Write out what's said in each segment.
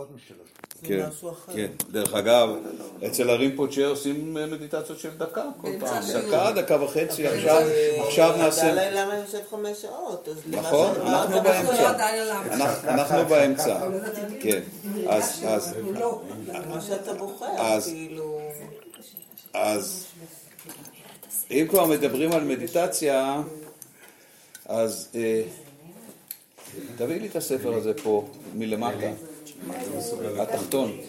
פחות משלוש. כן, כן. דרך אגב, אצל הרינפוצ'ה עושים מדיטציות של דקה כל פעם. דקה, דקה וחצי, עכשיו עכשיו נעשה... למה יושב חמש שעות? נכון, אנחנו אה, באמצע. אנחנו- אנחנו- באמצע. כן. אז, אז, מה שאתה בוחר, אז- כאילו... אז אם כבר מדברים על מדיטציה, אז אה, תביא לי את הספר הזה פה, מלמטה, התחתון.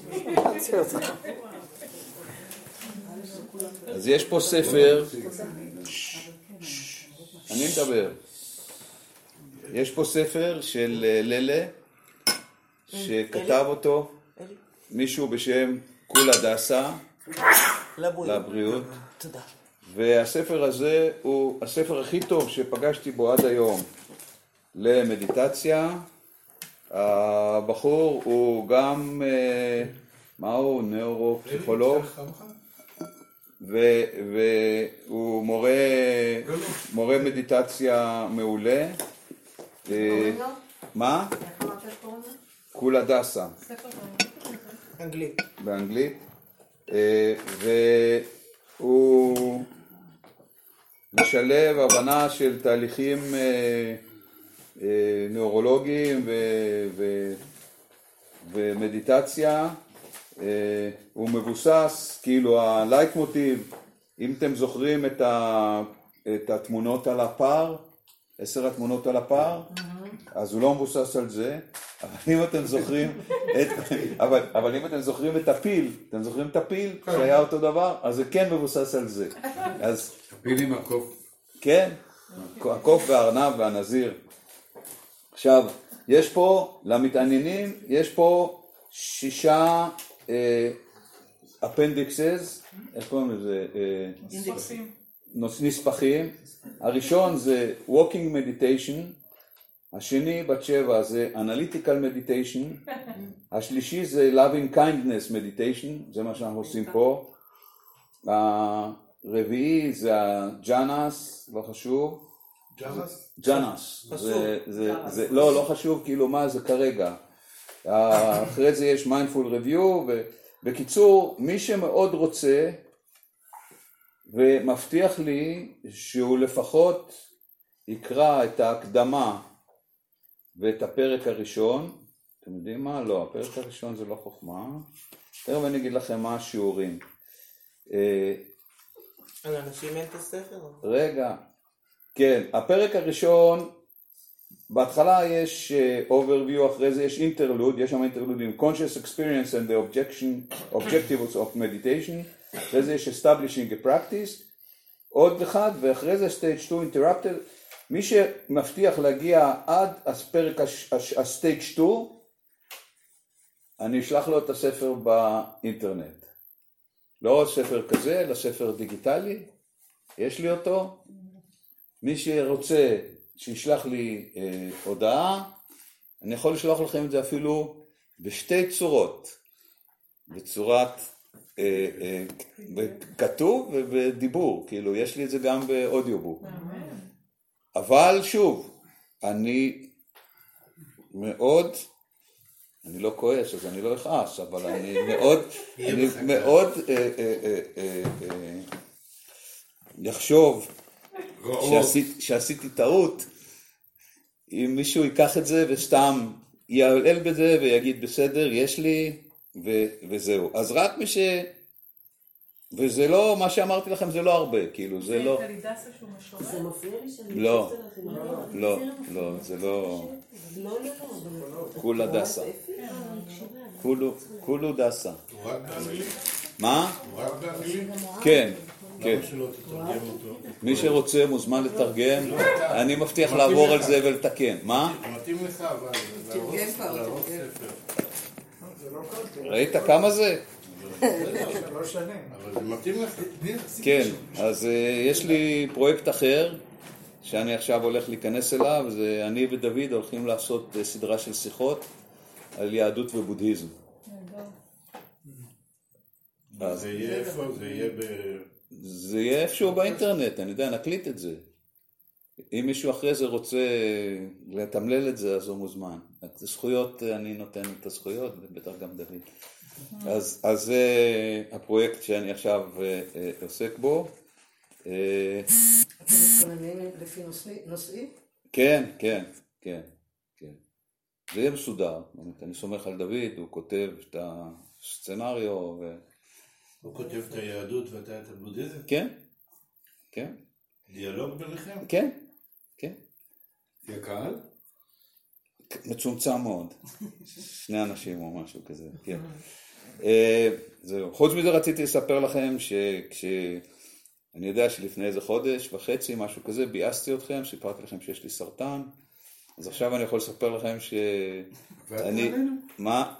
אז יש פה ספר, אני מדבר, יש פה ספר של אה, ללה, שכתב אותו מישהו בשם קולה דסה, לבריאות. והספר הזה הוא הספר הכי טוב שפגשתי בו עד היום למדיטציה. הבחור הוא גם, אה, מה הוא? נאורו-פסיכולוג, ו- והוא מורה, מורה מדיטציה מעולה. אה, מה? קולה דסה. אנגלית. באנגלית, אה, והוא משלב הבנה של תהליכים אה, נאורולוגיים ו- ו- ומדיטציה. אה, הוא מבוסס, כאילו הלייט מוטיב, אם אתם זוכרים את, ה, את התמונות על הפר, עשר התמונות על הפר, אז הוא לא מבוסס על זה, אבל אם אתם זוכרים, את, אבל, אבל אם אתם זוכרים את הפיל, אתם זוכרים את הפיל שהיה אותו דבר, אז זה כן מבוסס על זה. אז פיל עם הקוף. כן, הקוף והארנב והנזיר. עכשיו, יש פה, למתעניינים, יש פה שישה אפנדיקסס, איך קוראים לזה? אה, נספחים. הראשון זה Walking Meditation, השני בת שבע זה Analytical Meditation, השלישי זה Loving Kindness Meditation, זה מה שאנחנו עושים פה. הרביעי זה ה jhanas, לא חשוב. jhanas? jhanas. זה, לא, לא חשוב כאילו מה זה כרגע. אחרי זה יש mindful review, ובקיצור, מי שמאוד רוצה ומבטיח לי שהוא לפחות יקרא את ההקדמה ואת הפרק הראשון, אתם יודעים מה? לא, הפרק הראשון זה לא חוכמה. תכף אני אגיד לכם מה השיעורים. אה, על אנשים אין את הספר? רגע, כן, הפרק הראשון, בהתחלה יש uh, overview, אחרי זה יש אינטרלוד, יש שם אינטרלודים, conscious experience and the objection, objectives of meditation, אחרי זה יש establishing a practice, עוד אחד, ואחרי זה stage 2 interrupted, מי שמבטיח להגיע עד הפרק ה-stage 2, אני אשלח לו את הספר באינטרנט. לא ספר כזה, אלא ספר דיגיטלי, יש לי אותו. מי שרוצה שישלח לי אה, הודעה, אני יכול לשלוח לכם את זה אפילו בשתי צורות, בצורת אה, אה, כתוב ובדיבור, כאילו יש לי את זה גם באודיובוק. אבל שוב, אני מאוד, אני לא כועס אז אני לא אכעס, אבל אני מאוד, אני מאוד אה, אה, אה, אה, אה, יחשוב שעשיתי טעות, אם מישהו ייקח את זה וסתם יעלל בזה ויגיד בסדר, יש לי, ו, וזהו. אז רק מי ש... וזה לא, מה שאמרתי לכם זה לא הרבה, כאילו, זה לא... משורר. זה מפריע לי שאני לא. לא, לא, זה לא... לא, לא, לא. כולה דסה. כולו, כולו דסה. באנגלית? מה? כן, כן. מי שרוצה מוזמן לתרגם, אני מבטיח לעבור על זה ולתקן. מה? מתאים לך אבל. ראית כמה זה? כן, אז אה, יש לי פרויקט אחר, שאני עכשיו הולך להיכנס אליו, זה אני ודוד הולכים לעשות אה, סדרה של שיחות על יהדות ובודהיזם. אז זה יהיה איפה? זה יהיה ב... זה יהיה איפשהו באינטרנט, אני יודע, נקליט את זה. אם מישהו אחרי זה רוצה לתמלל את זה, אז הוא מוזמן. את הזכויות, אני נותן את הזכויות, ובטח גם דוד. אז, אז זה הפרויקט שאני עכשיו אה, אה, עוסק בו. אה, אתם מתכוננים לפי נושאי- נושאים? כן, כן, כן, כן. זה יהיה מסודר, אני סומך על דוד, הוא כותב את הסצנריו, ו... הוא כותב את היהדות ואתה את הבודהיזם? כן, כן, דיאלוג ביניכם? כן, כן. הקהל? מצומצם מאוד. שני אנשים או משהו כזה, כן. אה, זהו. חוץ מזה רציתי לספר לכם שכש... אני יודע שלפני איזה חודש וחצי, משהו כזה, ביאסתי אתכם, סיפרתי לכם שיש לי סרטן, אז עכשיו אני יכול לספר לכם ש... אני... עלינו? מה?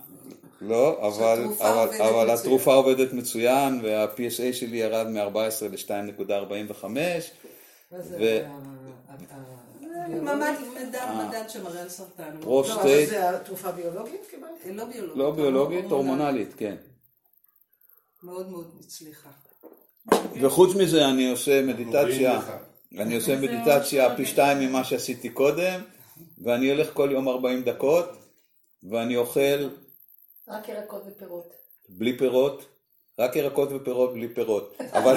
לא, אבל, אבל, אבל מצוין. התרופה עובדת מצוין, וה-PSA שלי ירד מ-14 ל-2.45, מה זה? ו- ה- ה- ה- ממש מדד שמראה על סרטן. לא, אבל prostate, זה התרופה ביולוגית קיבלת? היא לא ביולוגית. לא ביולוגית, הורמונלית, כן. מאוד מאוד הצליחה. וחוץ מזה אני עושה מדיטציה. אני עושה מדיטציה פי שתיים ממה שעשיתי קודם, ואני הולך כל יום 40 דקות, ואני אוכל רק ירקות ופירות. בלי פירות, רק ירקות ופירות בלי פירות. אבל,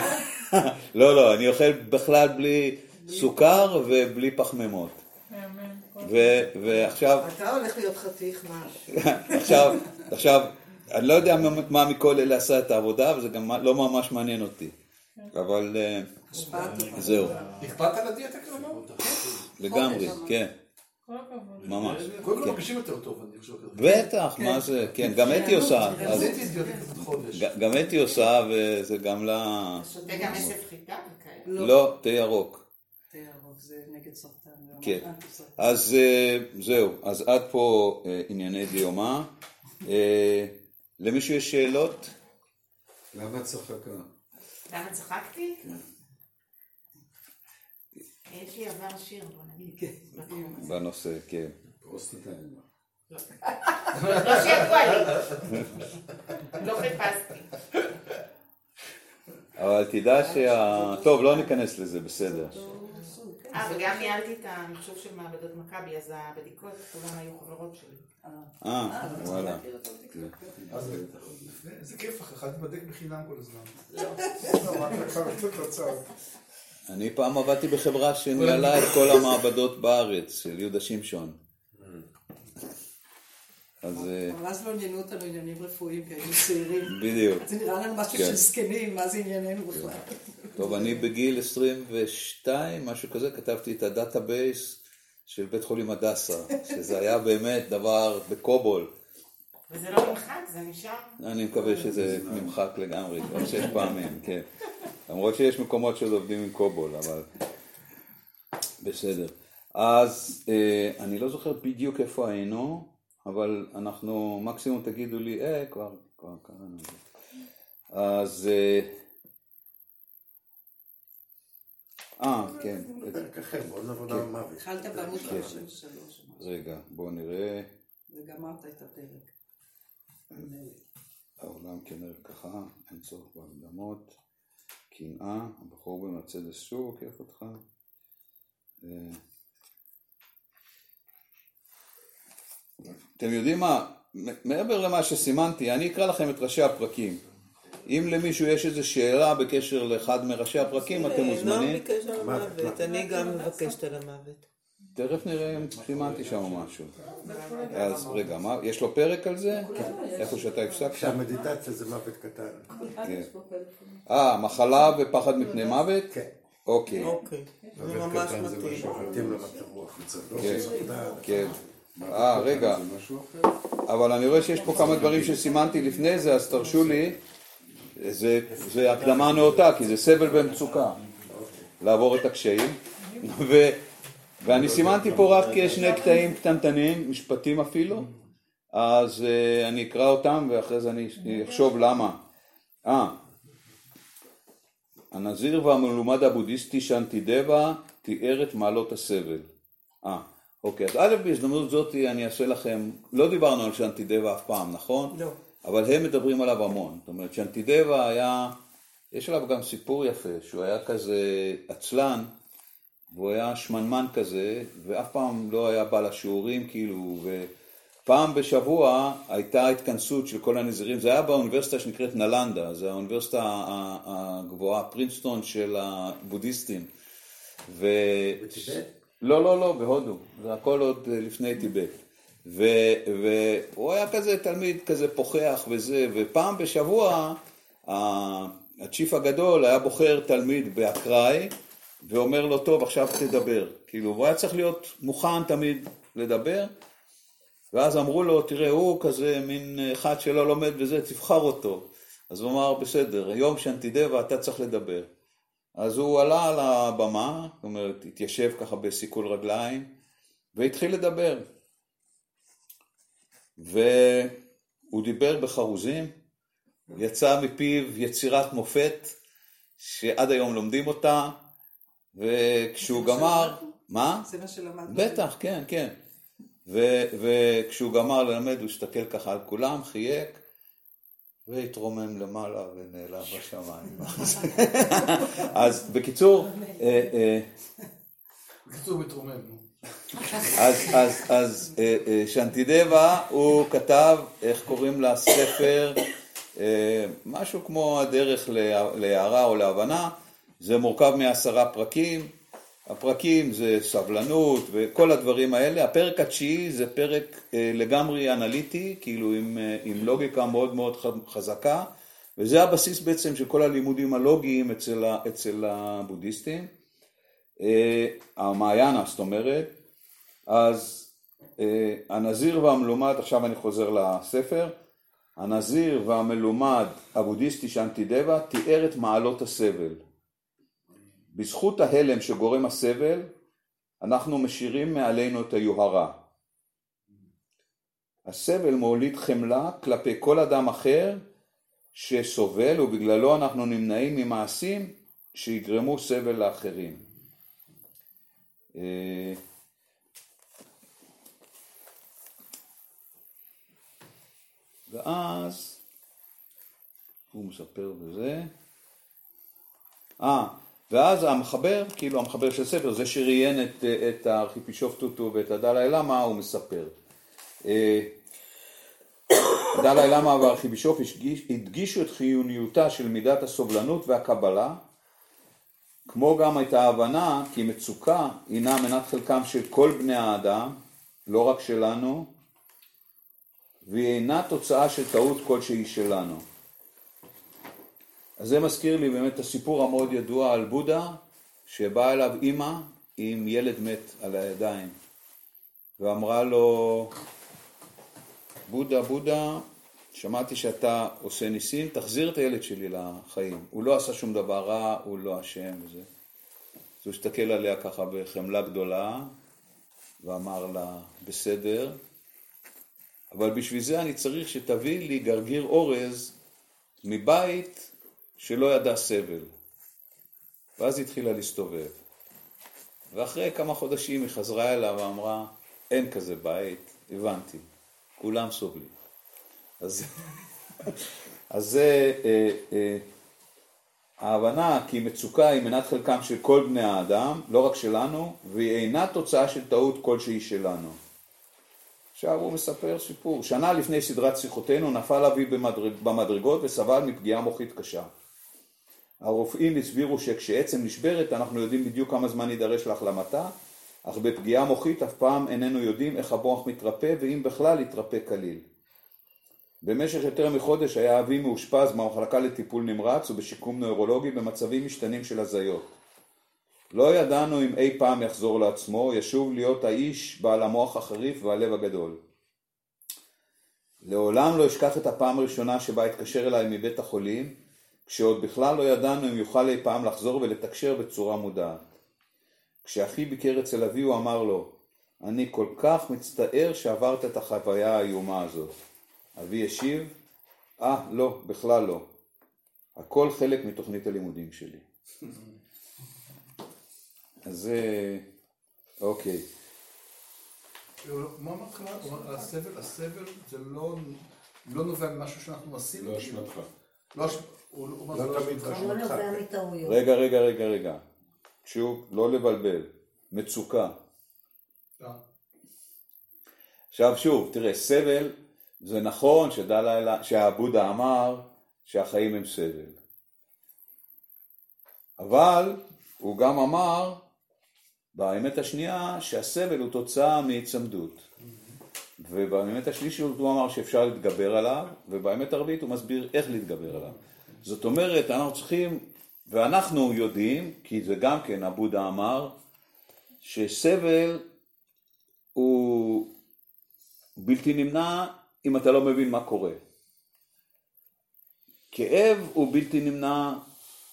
לא, לא, אני אוכל בכלל בלי סוכר ובלי פחמימות. ו- ועכשיו, אתה הולך להיות חתיך ממש. עכשיו, עכשיו, אני לא יודע מה- מכל אלה עשה את העבודה, וזה גם לא ממש מעניין אותי. אבל אה, זהו, הקפדת על הדיאטה כלומר? לגמרי, כן. ממש. קודם כל מרגישים יותר טוב, אני חושב. בטח, מה זה, כן, גם אתי עושה, גם אתי עושה, וזה גם לה... וגם עשב חיטה וכאלה. לא, תה ירוק. תה ירוק זה נגד סרטן. כן. אז אה, זהו, אז עד פה אה, ענייני דיומא. אה, למישהו יש שאלות? למה את צוחקה? למה צחקתי? יש לי עבר שיר, בוא נגיד. הזה. בנושא, כן. פרוסטטיים. לא שידוע לי. לא חיפשתי. אבל תדע שה... טוב, לא ניכנס לזה, בסדר. אה, וגם ניהלתי את המחשוב של מעבדות מכבי, אז הבדיקות כולן היו חברות שלי. אה, וואלה. איזה כיף אחד ייבדק בחינם כל הזמן. לא, אני פעם עבדתי בחברה שניהלה את כל המעבדות בארץ, של יהודה שמשון. אז אה, אבל אז לא עניינו אותנו עניינים רפואיים, כי היינו צעירים. בדיוק. זה נראה לנו משהו כן. של זקנים, מה זה ענייננו בכלל? טוב, אני בגיל 22, משהו כזה, כתבתי את ה database של בית חולים הדסה, שזה היה באמת דבר ב COBOL. וזה לא נמחק, זה נשאר. אני מקווה שזה נמחק לגמרי, כבר שש פעמים, כן. למרות שיש מקומות שעוד עובדים עם COBOL, אבל בסדר. אז אה, אני לא זוכר בדיוק איפה היינו, אבל אנחנו, מקסימום תגידו לי, אה, כבר, כבר קראנו את זה. אז... אה, אה, כן, פרק אחר, בוא נעבור למוות. התחלת בעמוד 53, רגע, בואו נראה. וגמרת את הפרק. העולם כנראה ככה, אין צורך בהקדמות, קנאה, הבחור במרצדס שוב עוקף אותך. אה, אתם יודעים מה, מעבר למה שסימנתי, אני אקרא לכם את ראשי הפרקים. אם למישהו יש איזו שאלה בקשר לאחד מראשי הפרקים, אתם נועם מוזמנים. ביקש על המוות, אני גם מבקשת על המוות. תכף נראה אם סימנתי שם משהו. אז רגע, מה, יש לו פרק על זה? איפה שאתה הפסקת? שהמדיטציה זה מוות קטן. כן. אה, מחלה ופחד מפני מוות? כן. אוקיי, אוקיי, זה ממש מתאים. רוח. כן, כן. אה, רגע, אבל אני רואה שיש פה כמה דברים שסימנתי לפני זה, אז תרשו לי, זה, זה הקדמה נאותה, כי זה סבל במצוקה, לעבור את הקשיים, ו, ואני סימנתי פה רק שני קטעים קטנטנים, משפטים אפילו, אז uh, אני אקרא אותם ואחרי זה אני אחשוב למה. אה, הנזיר והמלומד הבודהיסטי שאנטידבה תיאר את מעלות הסבל. אה, אוקיי, אז א', בהזדמנות זאת אני אעשה לכם, לא דיברנו על שאנטידבה אף פעם, נכון? לא. אבל הם מדברים עליו המון. זאת אומרת, שאנטידבה היה, יש עליו גם סיפור יפה, שהוא היה כזה עצלן, והוא היה שמנמן כזה, ואף פעם לא היה בא לשיעורים, כאילו, ופעם בשבוע הייתה התכנסות של כל הנזירים, זה היה באוניברסיטה שנקראת נלנדה, זה האוניברסיטה הגבוהה, פרינסטון של הבודהיסטים. ו... בטיבט? לא, לא, לא, בהודו, זה הכל עוד אה, לפני טיבט. ו- והוא היה כזה תלמיד כזה פוחח וזה, ופעם בשבוע הצ'יף הגדול היה בוחר תלמיד באקראי ואומר לו, טוב, עכשיו תדבר. כאילו, הוא היה צריך להיות מוכן תמיד לדבר, ואז אמרו לו, תראה, הוא כזה מין אחד שלא לומד וזה, תבחר אותו. אז הוא אמר, בסדר, היום שאנטידבה אתה צריך לדבר. אז הוא עלה על הבמה, זאת אומרת, התיישב ככה בסיכול רגליים, והתחיל לדבר. והוא דיבר בחרוזים, יצא מפיו יצירת מופת, שעד היום לומדים אותה, וכשהוא גמר? מה? זה מה שלמדנו. בטח, כן, כן. ו- וכשהוא גמר ללמד, הוא הסתכל ככה על כולם, חייק, והתרומם למעלה ונעלם בשמיים. אז בקיצור, אה, אה, בקיצור, מתרומם. אז, אז, אז אה, שנטידבה, הוא כתב, איך קוראים לספר, משהו כמו הדרך לה- להערה או להבנה, זה מורכב מעשרה פרקים, הפרקים זה סבלנות וכל הדברים האלה, הפרק התשיעי זה פרק אה, לגמרי אנליטי, כאילו עם, אה, עם לוגיקה מאוד מאוד חזקה, וזה הבסיס בעצם של כל הלימודים הלוגיים אצל, אצל הבודהיסטים. אה, המעיינה, זאת אומרת, אז הנזיר והמלומד, עכשיו אני חוזר לספר, הנזיר והמלומד הבודהיסטי שאנטידבה תיאר את מעלות הסבל. בזכות ההלם שגורם הסבל, אנחנו משאירים מעלינו את היוהרה. הסבל מוליד חמלה כלפי כל אדם אחר שסובל ובגללו אנחנו נמנעים ממעשים שיגרמו סבל לאחרים. ואז הוא מספר בזה. אה, ואז המחבר, כאילו המחבר של הספר, זה שראיין את, את הארכיפישוף טוטו ואת הדלאי למה, הוא מספר. אה, הדלאי למה והארכיבישוף הדגיש- הדגישו את חיוניותה של מידת הסובלנות והקבלה, כמו גם את ההבנה כי מצוקה הינה מנת חלקם של כל בני האדם, לא רק שלנו, והיא אינה תוצאה של טעות כלשהי שלנו. אז זה מזכיר לי באמת את הסיפור המאוד ידוע על בודה, שבאה אליו אימא עם ילד מת על הידיים, ואמרה לו, בודה, בודה, שמעתי שאתה עושה ניסים, תחזיר את הילד שלי לחיים. הוא לא עשה שום דבר רע, הוא לא אשם וזה. אז הוא הסתכל עליה ככה בחמלה גדולה, ואמר לה, בסדר, אבל בשביל זה אני צריך שתביא לי גרגיר אורז מבית שלא ידע סבל. ואז התחילה להסתובב. ואחרי כמה חודשים היא חזרה אליו ואמרה, אין כזה בית, הבנתי, כולם סובלים. אז, אז זה אה, אה, ההבנה כי מצוקה היא מנת חלקם של כל בני האדם, לא רק שלנו, והיא אינה תוצאה של טעות כלשהי שלנו. עכשיו הוא מספר סיפור. שנה לפני סדרת שיחותינו נפל אבי במדרג, במדרגות וסבל מפגיעה מוחית קשה. הרופאים הסבירו שכשעצם נשברת אנחנו יודעים בדיוק כמה זמן יידרש להחלמתה, אך בפגיעה מוחית אף פעם איננו יודעים איך המוח מתרפא ואם בכלל יתרפא כליל. במשך יותר מחודש היה אבי מאושפז במחלקה לטיפול נמרץ ובשיקום נוירולוגי במצבים משתנים של הזיות. לא ידענו אם אי פעם יחזור לעצמו, ישוב להיות האיש בעל המוח החריף והלב הגדול. לעולם לא אשכח את הפעם הראשונה שבה התקשר אליי מבית החולים, כשעוד בכלל לא ידענו אם יוכל אי פעם לחזור ולתקשר בצורה מודעת. כשאחי ביקר אצל אבי הוא אמר לו, אני כל כך מצטער שעברת את החוויה האיומה הזאת. אבי השיב, אה, לא, בכלל לא. הכל חלק מתוכנית הלימודים שלי. אז זה... אוקיי. מה מתחילה? הוא אומר, הסבל, הסבל זה לא לא נובע ממשהו שאנחנו עשינו? לא. אשמתך. לא לא זה לא תמיד. חשוב. לא. רגע, רגע, רגע, רגע. שוב, לא לבלבל. מצוקה. עכשיו שוב, תראה, סבל, זה נכון שהבודה אמר שהחיים הם סבל. אבל הוא גם אמר, באמת השנייה, שהסבל הוא תוצאה מהיצמדות. ובאמת השלישית הוא אמר שאפשר להתגבר עליו, ובאמת הרביעית הוא מסביר איך להתגבר עליו. זאת אומרת, אנחנו צריכים, ואנחנו יודעים, כי זה גם כן הבודה אמר, שסבל הוא בלתי נמנע אם אתה לא מבין מה קורה. כאב הוא בלתי נמנע,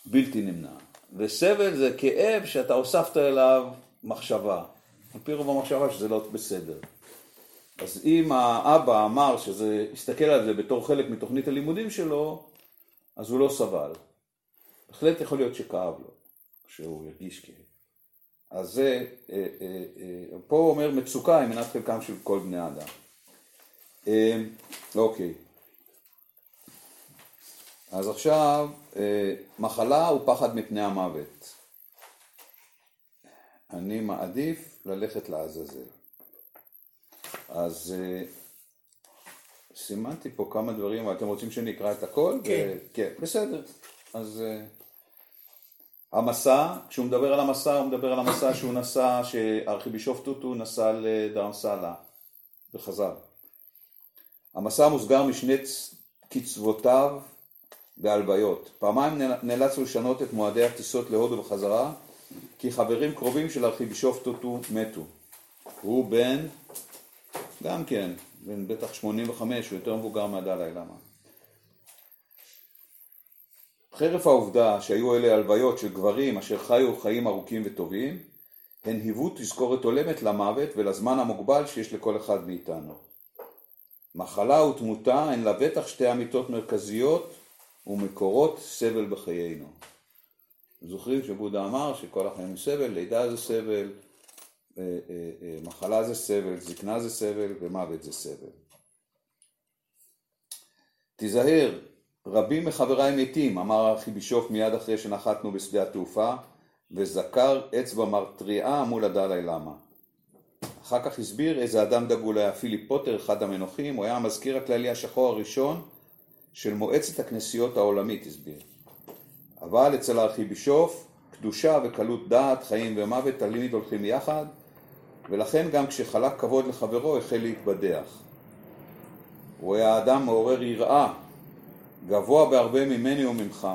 בלתי נמנע. וסבל זה כאב שאתה הוספת אליו מחשבה. על פי רוב המחשבה שזה לא בסדר. אז אם האבא אמר שזה, הסתכל על זה בתור חלק מתוכנית הלימודים שלו, אז הוא לא סבל. בהחלט יכול להיות שכאב לו, שהוא הרגיש כאב. אז זה, אה, אה, אה, פה הוא אומר מצוקה היא מנת חלקם של כל בני אדם. אה, אוקיי. אז עכשיו, אה, מחלה הוא פחד מפני המוות. אני מעדיף ללכת לעזאזל. אז אה, סימנתי פה כמה דברים, אתם רוצים שאני אקרא את הכל? כן. כן, בסדר. אז אה, המסע, כשהוא מדבר על המסע, הוא מדבר על המסע שהוא נסע, שארכיבישוף טוטו נסע לדרמסלה וחזר. המסע מוסגר משני קצוותיו בהלוויות. פעמיים נאל- נאלץ הוא לשנות את מועדי הטיסות להודו וחזרה, כי חברים קרובים של ארכיבישוף טוטו מתו. הוא בן, גם כן, בן בטח 85, הוא יותר מבוגר מהדלאי למה. חרף העובדה שהיו אלה הלוויות של גברים אשר חיו חיים ארוכים וטובים, הן היוו תזכורת הולמת למוות ולזמן המוגבל שיש לכל אחד מאיתנו. מחלה ותמותה הן לבטח שתי אמיתות מרכזיות ומקורות סבל בחיינו. זוכרים שבודה אמר שכל החיים הם סבל, לידה זה סבל, מחלה זה סבל, זקנה זה סבל ומוות זה סבל. תיזהר, רבים מחבריי מתים, אמר הארכיבישוף מיד אחרי שנחתנו בשדה התעופה, וזכר אצבע מרתריעה מול הדלאי למה. אחר כך הסביר איזה אדם דגול היה פיליפ פוטר, אחד המנוחים, הוא היה המזכיר הכללי השחור הראשון של מועצת הכנסיות העולמית, הסביר. אבל אצל הארכיבישוף, קדושה וקלות דעת, חיים ומוות תמיד הולכים יחד, ולכן גם כשחלק כבוד לחברו החל להתבדח. הוא היה אדם מעורר יראה, גבוה בהרבה ממני וממך.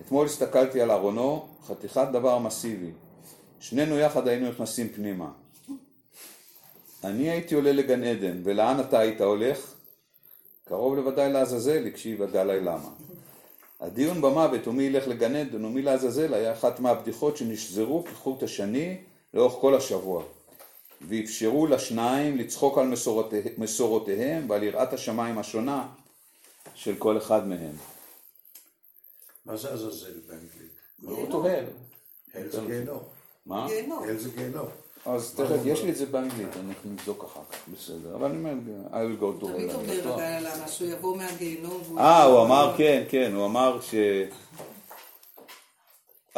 אתמול הסתכלתי על ארונו, חתיכת דבר מסיבי. שנינו יחד היינו נכנסים פנימה. אני הייתי עולה לגן עדן, ולאן אתה היית הולך? קרוב לוודאי לעזאזל, הקשיב הדלאי למה. הדיון במוות ומי ילך לגן עדן ומי לעזאזל היה אחת מהבדיחות שנשזרו כחוט השני לאורך כל השבוע. ואפשרו לשניים לצחוק על מסורותה, מסורותיהם ועל יראת השמיים השונה של כל אחד מהם. מה זה עזאזל באנגלית? אותו הל. הל זה גיהנום. מה? גיהנום. הל זה גיהנום. אז תכף, יש לי את זה באנגלית, אנחנו נבדוק אחר כך, בסדר. אבל אני אומר, I will go to תמיד hell, אני אומר למה שהוא יבוא מהגיהנום. אה, הוא אמר, כן, כן, הוא אמר ש...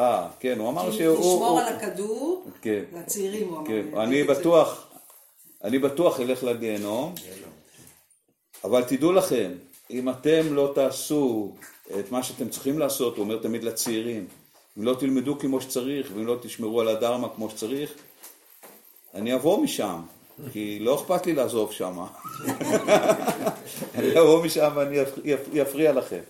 אה, כן, הוא אמר שהוא... לשמור על הכדור, כן, לצעירים הוא אמר. כן, אני. בטוח, אני בטוח אלך לגיהנום, אבל תדעו לכם, אם אתם לא תעשו את מה שאתם צריכים לעשות, הוא אומר תמיד לצעירים, אם לא תלמדו כמו שצריך, ואם לא תשמרו על הדרמה כמו שצריך, אני אבוא משם, כי לא אכפת לי לעזוב שם. אני אבוא משם ואני אפ- אפריע לכם.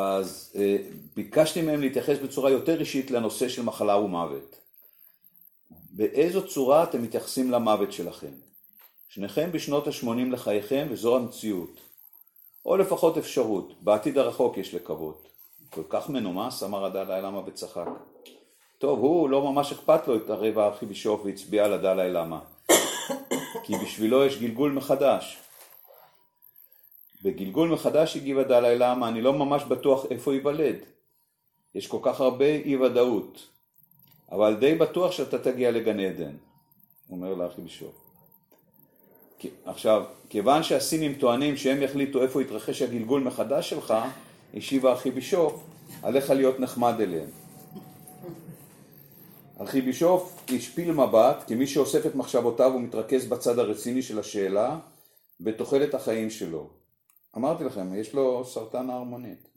אז אה, ביקשתי מהם להתייחס בצורה יותר אישית לנושא של מחלה ומוות. באיזו צורה אתם מתייחסים למוות שלכם? שניכם בשנות ה-80 לחייכם וזו המציאות. או לפחות אפשרות, בעתיד הרחוק יש לקוות. כל כך מנומס, אמר הדלאי למה וצחק. טוב, הוא לא ממש אכפת לו את הרבע הארכיבישוף והצביע על הדלאי למה. כי בשבילו יש גלגול מחדש. בגלגול מחדש הגיב הדלאי למה, אני לא ממש בטוח איפה ייוולד. יש כל כך הרבה אי ודאות. אבל די בטוח שאתה תגיע לגן עדן, אומר לארכיבישוף. כי- עכשיו, כיוון שהסינים טוענים שהם יחליטו איפה יתרחש הגלגול מחדש שלך, השיב הארכיבישוף, עליך להיות נחמד אליהם. ארכיבישוף השפיל מבט כמי שאוסף את מחשבותיו ומתרכז בצד הרציני של השאלה בתוחלת החיים שלו. אמרתי לכם, יש לו סרטן ההרמונית.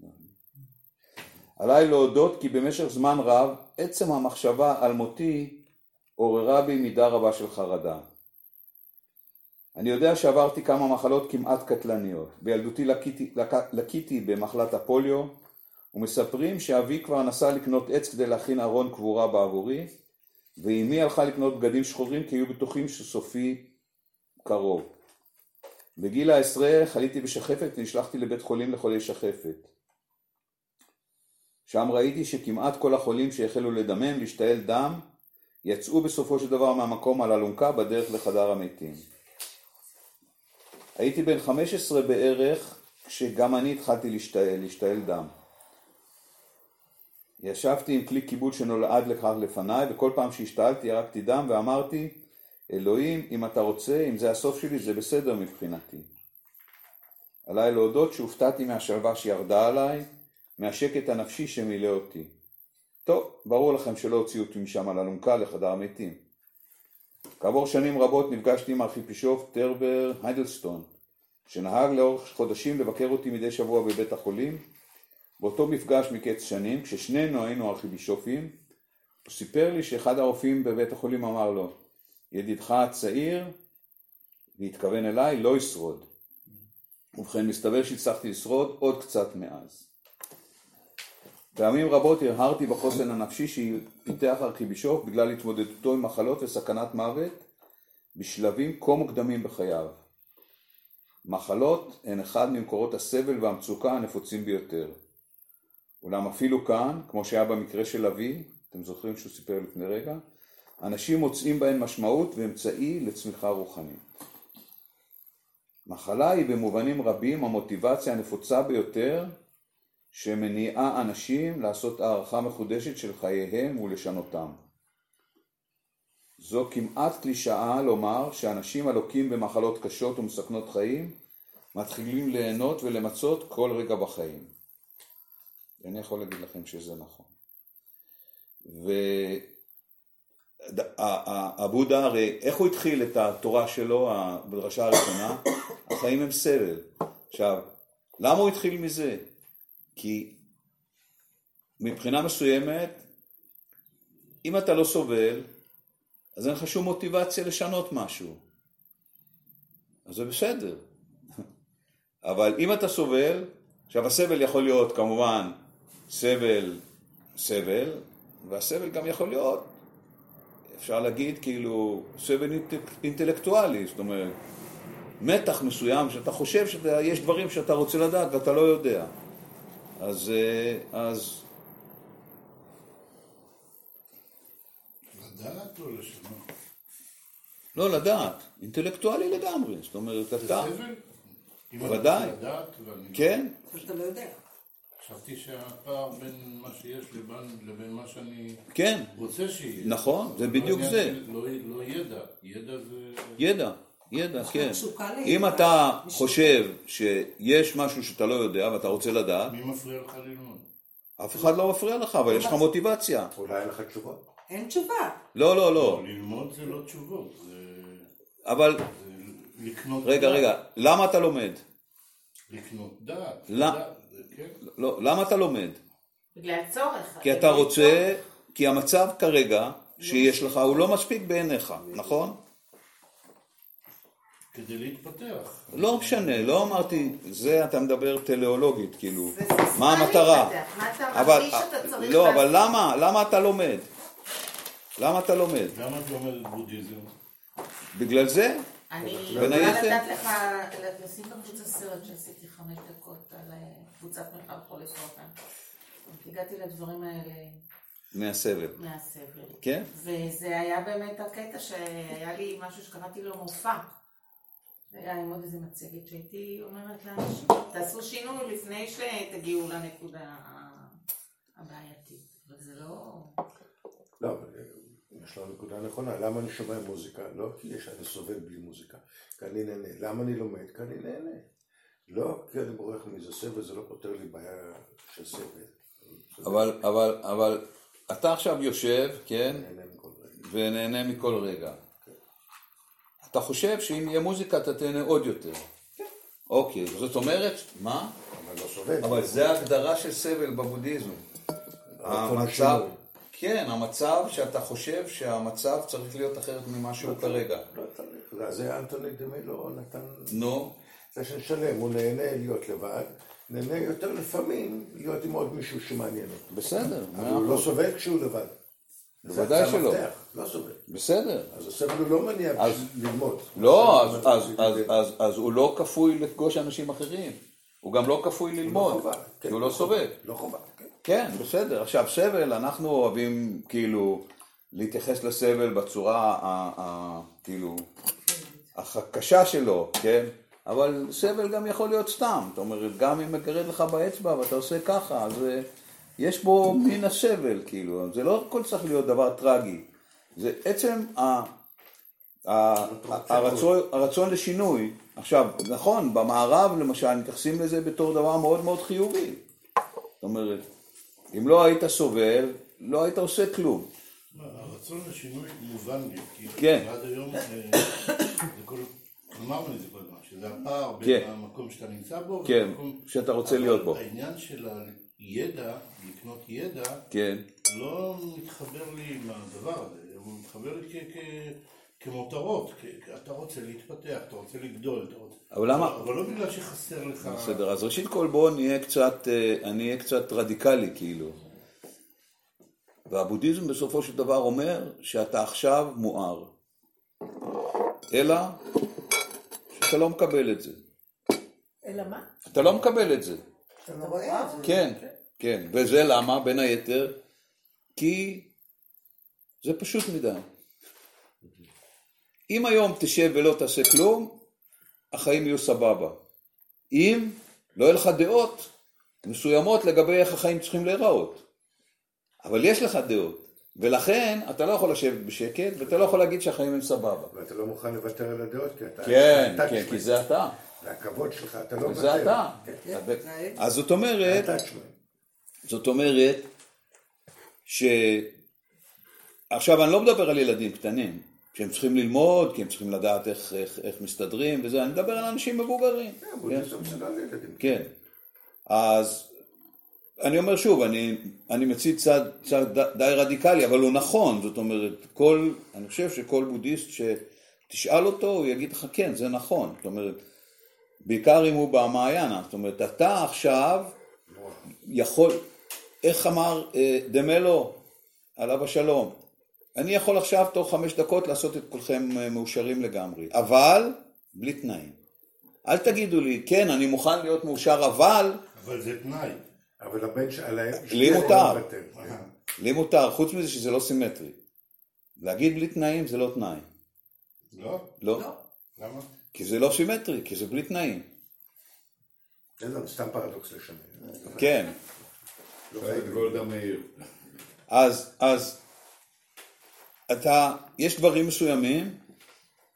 עליי להודות כי במשך זמן רב עצם המחשבה על מותי עוררה בי מידה רבה של חרדה. אני יודע שעברתי כמה מחלות כמעט קטלניות. בילדותי לקיתי, לק, לקיתי במחלת הפוליו, ומספרים שאבי כבר נסע לקנות עץ כדי להכין ארון קבורה בעבורי, ואמי הלכה לקנות בגדים שחורים כי היו בטוחים שסופי קרוב. בגיל העשרה חליתי בשחפת ונשלחתי לבית חולים לחולי שחפת. שם ראיתי שכמעט כל החולים שהחלו לדמם, להשתעל דם, יצאו בסופו של דבר מהמקום על אלונקה בדרך לחדר המתים. הייתי בן 15 בערך כשגם אני התחלתי להשתעל, להשתעל דם. ישבתי עם כלי קיבול שנולד לכך לפניי וכל פעם שהשתעלתי ירקתי דם ואמרתי אלוהים אם אתה רוצה אם זה הסוף שלי זה בסדר מבחינתי. עליי להודות שהופתעתי מהשלווה שירדה עליי מהשקט הנפשי שמילא אותי. טוב, ברור לכם שלא הוציאו אותי משם על אלונקה לחדר המתים. כעבור שנים רבות נפגשתי עם ארכיפישוף טרבר היידלסטון, שנהג לאורך חודשים לבקר אותי מדי שבוע בבית החולים. באותו מפגש מקץ שנים, כששנינו היינו ארכיבישופים, הוא סיפר לי שאחד הרופאים בבית החולים אמר לו, ידידך הצעיר, והתכוון אליי, לא ישרוד. ובכן, מסתבר שהצלחתי לשרוד עוד קצת מאז. פעמים רבות הרהרתי בחוסן הנפשי שפיתח ארכיבישוף בגלל התמודדותו עם מחלות וסכנת מוות בשלבים כה מוקדמים בחייו. מחלות הן אחד ממקורות הסבל והמצוקה הנפוצים ביותר. אולם אפילו כאן, כמו שהיה במקרה של אבי, אתם זוכרים שהוא סיפר לפני רגע, אנשים מוצאים בהן משמעות ואמצעי לצמיחה רוחנית. מחלה היא במובנים רבים המוטיבציה הנפוצה ביותר שמניעה אנשים לעשות הערכה מחודשת של חייהם ולשנותם. זו כמעט קלישאה לומר שאנשים הלוקים במחלות קשות ומסכנות חיים מתחילים ליהנות ולמצות כל רגע בחיים. אני יכול להגיד לכם שזה נכון. והבודה הרי, איך הוא התחיל את התורה שלו, בדרשה הראשונה? החיים הם סבל. עכשיו, למה הוא התחיל מזה? כי מבחינה מסוימת, אם אתה לא סובל, אז אין לך שום מוטיבציה לשנות משהו. אז זה בסדר. אבל אם אתה סובל, עכשיו הסבל יכול להיות כמובן סבל, סבל, והסבל גם יכול להיות, אפשר להגיד כאילו סבל אינטלקטואלי, זאת אומרת, מתח מסוים שאתה חושב שיש דברים שאתה רוצה לדעת ואתה לא יודע. אז, אז... לדעת או לשנות? לא, לדעת. אינטלקטואלי לגמרי. זאת אומרת, זה אתה... ודאי. ואני- כן, אתה לא יודע. חשבתי שהפער בין מה שיש לבין- לבין מה שאני כן, רוצה שיהיה. נכון, זה לא בדיוק זה. לא לא ידע. ידע זה... ידע, ידע, כן. אם אתה חושב שיש משהו שאתה לא יודע ואתה רוצה לדעת, מי מפריע לך ללמוד? אף אחד לא מפריע לך, אבל יש לך מוטיבציה. אולי אין לך תשובות. אין תשובה. לא, לא, לא. ללמוד זה לא תשובות, זה אבל, זה לקנות רגע, דעת. רגע, למה אתה לומד? לקנות דעת. לא. כן. לא, למה אתה לומד? בגלל הצורך. כי אתה רוצה, כי המצב כרגע שיש לך הוא לא מספיק בעיניך, נכון? כדי להתפתח. לא משנה, לא אמרתי, זה אתה מדבר טליאולוגית, כאילו, מה המטרה? להתפתח, מה אתה אבל, מרגיש שאתה צריך לא, אבל? למה, למה אתה לומד? למה אתה לומד? למה את לומדת בודהיזם? בגלל זה? אני יכולה. לתת לך, לשים בקבוצה סרט שעשיתי חמש דקות על אה, קבוצת מיכל חולי סרטן. הגעתי לדברים האלה מהסבל, מהסבל. כן? וזה היה באמת הקטע שהיה לי משהו שקראתי לו מופע. זה היה עם עוד איזה מצגת שהייתי אומרת לאנשים, תעשו שינוי לפני שתגיעו לנקודה הבעייתית. אבל זה לא... לא, אבל אה, יש לו נקודה נכונה. למה אני שומע מוזיקה? לא כי יש, אני סובל בלי מוזיקה. כי אני נהנה. למה אני לומד? כי אני נהנה. לא כי אני בורח מאיזה סבל, זה לא פותר לי בעיה של סבל. אבל, אבל, אבל, אתה עכשיו יושב, כן? ונהנה מכל רגע. אתה חושב שאם יהיה מוזיקה אתה תהנה עוד יותר. אוקיי, זאת אומרת, מה? אבל לא סובל. אבל זה ההגדרה של סבל בבודהיזם. המצב, כן, המצב שאתה חושב שהמצב צריך להיות אחרת ממה שהוא כרגע. לא צריך. זה- אנטוני דמילו נתן... נו, זה של שלם, הוא נהנה להיות לבד, נהנה יותר לפעמים להיות עם עוד מישהו שמעניין אותו. בסדר, אבל הוא לא. סובל כשהוא לבד. בוודאי שלא. לא סובל. בסדר. אז הסבל הוא לא מניע ללמוד. לא, אז, עושה אז, בשביל אז, להתמודד. אז, אז הוא לא כפוי לפגוש אנשים אחרים. הוא גם לא כפוי ללמוד, כי כן. הוא לא סובל. לא חובה, כן. כן, בסדר. עכשיו, סבל, אנחנו אוהבים כאילו להתייחס לסבל בצורה ה- ה- כאילו הקשה שלו, כן? אבל סבל גם יכול להיות סתם. זאת אומרת, גם אם מגרד לך באצבע ואתה עושה ככה, אז אה, יש בו מין הסבל, כאילו. זה לא הכל צריך להיות דבר טרגי. זה עצם ה... הרצון לשינוי, עכשיו, נכון, במערב למשל מתייחסים לזה בתור דבר מאוד מאוד חיובי. זאת אומרת, אם לא היית סובל, לא היית עושה כלום. הרצון לשינוי מובן לי, כי כן. עד היום, אה, זה כל, אמרנו את זה הזמן, שזה הפער כן. בין המקום שאתה נמצא בו, כן, שאתה רוצה להיות בו. העניין של הידע, לקנות ידע, כן, לא מתחבר לי עם הדבר הזה, הוא מתחבר לי כ- כ- כמותרות, אתה רוצה להתפתח, אתה רוצה לגדול, אתה רוצה... אבל למה- אבל לא בגלל שחסר לך... בסדר. אז ראשית כל בואו נהיה קצת, אה, אני אהיה קצת רדיקלי כאילו. והבודהיזם בסופו של דבר אומר שאתה עכשיו מואר. אלא שאתה לא מקבל את זה. אלא מה? אתה לא מקבל את זה. אתה לא רואה את זה. כן, כן. וזה למה? בין היתר, כי זה פשוט מדי. אם היום תשב ולא תעשה כלום, החיים יהיו סבבה. אם לא יהיו לך דעות מסוימות לגבי איך החיים צריכים להיראות. אבל יש לך דעות, ולכן אתה לא יכול לשבת בשקט, ואתה לא יכול להגיד שהחיים הם סבבה. ואתה לא מוכן לוותר על הדעות, כי אתה... כן, אתה כן. כי זה אתה. והכבוד שלך, אתה לא זה אתה. כן. אז זאת אומרת, אתה. זאת אומרת ש... עכשיו אני לא מדבר על ילדים קטנים, שהם צריכים ללמוד, כי הם צריכים לדעת איך, איך, איך מסתדרים וזה, אני מדבר על אנשים מבוגרים. כן, זה לא. כן. אז אני אומר שוב, אני, אני מציג צד, צד די רדיקלי, אבל הוא נכון, זאת אומרת, כל, אני חושב שכל בודהיסט שתשאל אותו, הוא יגיד לך כן, זה נכון. זאת אומרת, בעיקר אם הוא במעיינה, זאת אומרת, אתה עכשיו יכול, איך אמר אה, דמלו, עליו השלום, אני יכול עכשיו תוך חמש דקות לעשות את כולכם אה, מאושרים לגמרי, אבל בלי תנאים. אל תגידו לי, כן, אני מוכן להיות מאושר, אבל אבל זה תנאי. אבל הבן של... לי מותר. כן. לי מותר, חוץ מזה שזה לא סימטרי. להגיד בלי תנאים זה לא תנאי. לא? לא. למה? כי זה לא סימטרי, כי זה בלי תנאים. זה לא, סתם פרדוקס לשנה. כן. גולדה מאיר. אז, אז, אתה, יש דברים מסוימים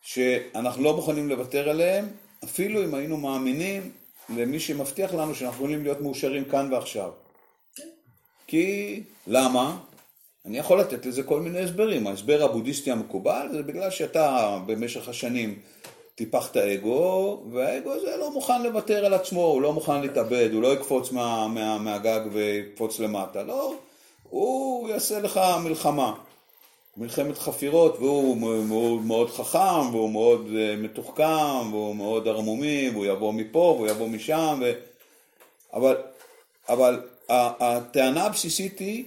שאנחנו לא מוכנים לוותר עליהם, אפילו אם היינו מאמינים למי שמבטיח לנו שאנחנו יכולים להיות מאושרים כאן ועכשיו. כי, למה? אני יכול לתת לזה כל מיני הסברים. ההסבר הבודהיסטי המקובל זה בגלל שאתה במשך השנים טיפחת אגו, והאגו הזה לא מוכן לוותר על עצמו, הוא לא מוכן להתאבד, הוא לא יקפוץ מה, מה, מהגג ויקפוץ למטה, לא, הוא יעשה לך מלחמה, מלחמת חפירות, והוא מאוד, מאוד חכם, והוא מאוד אה, מתוחכם, והוא מאוד ערמומי, והוא יבוא מפה, והוא יבוא משם, ו... אבל, אבל הטענה הבסיסית היא,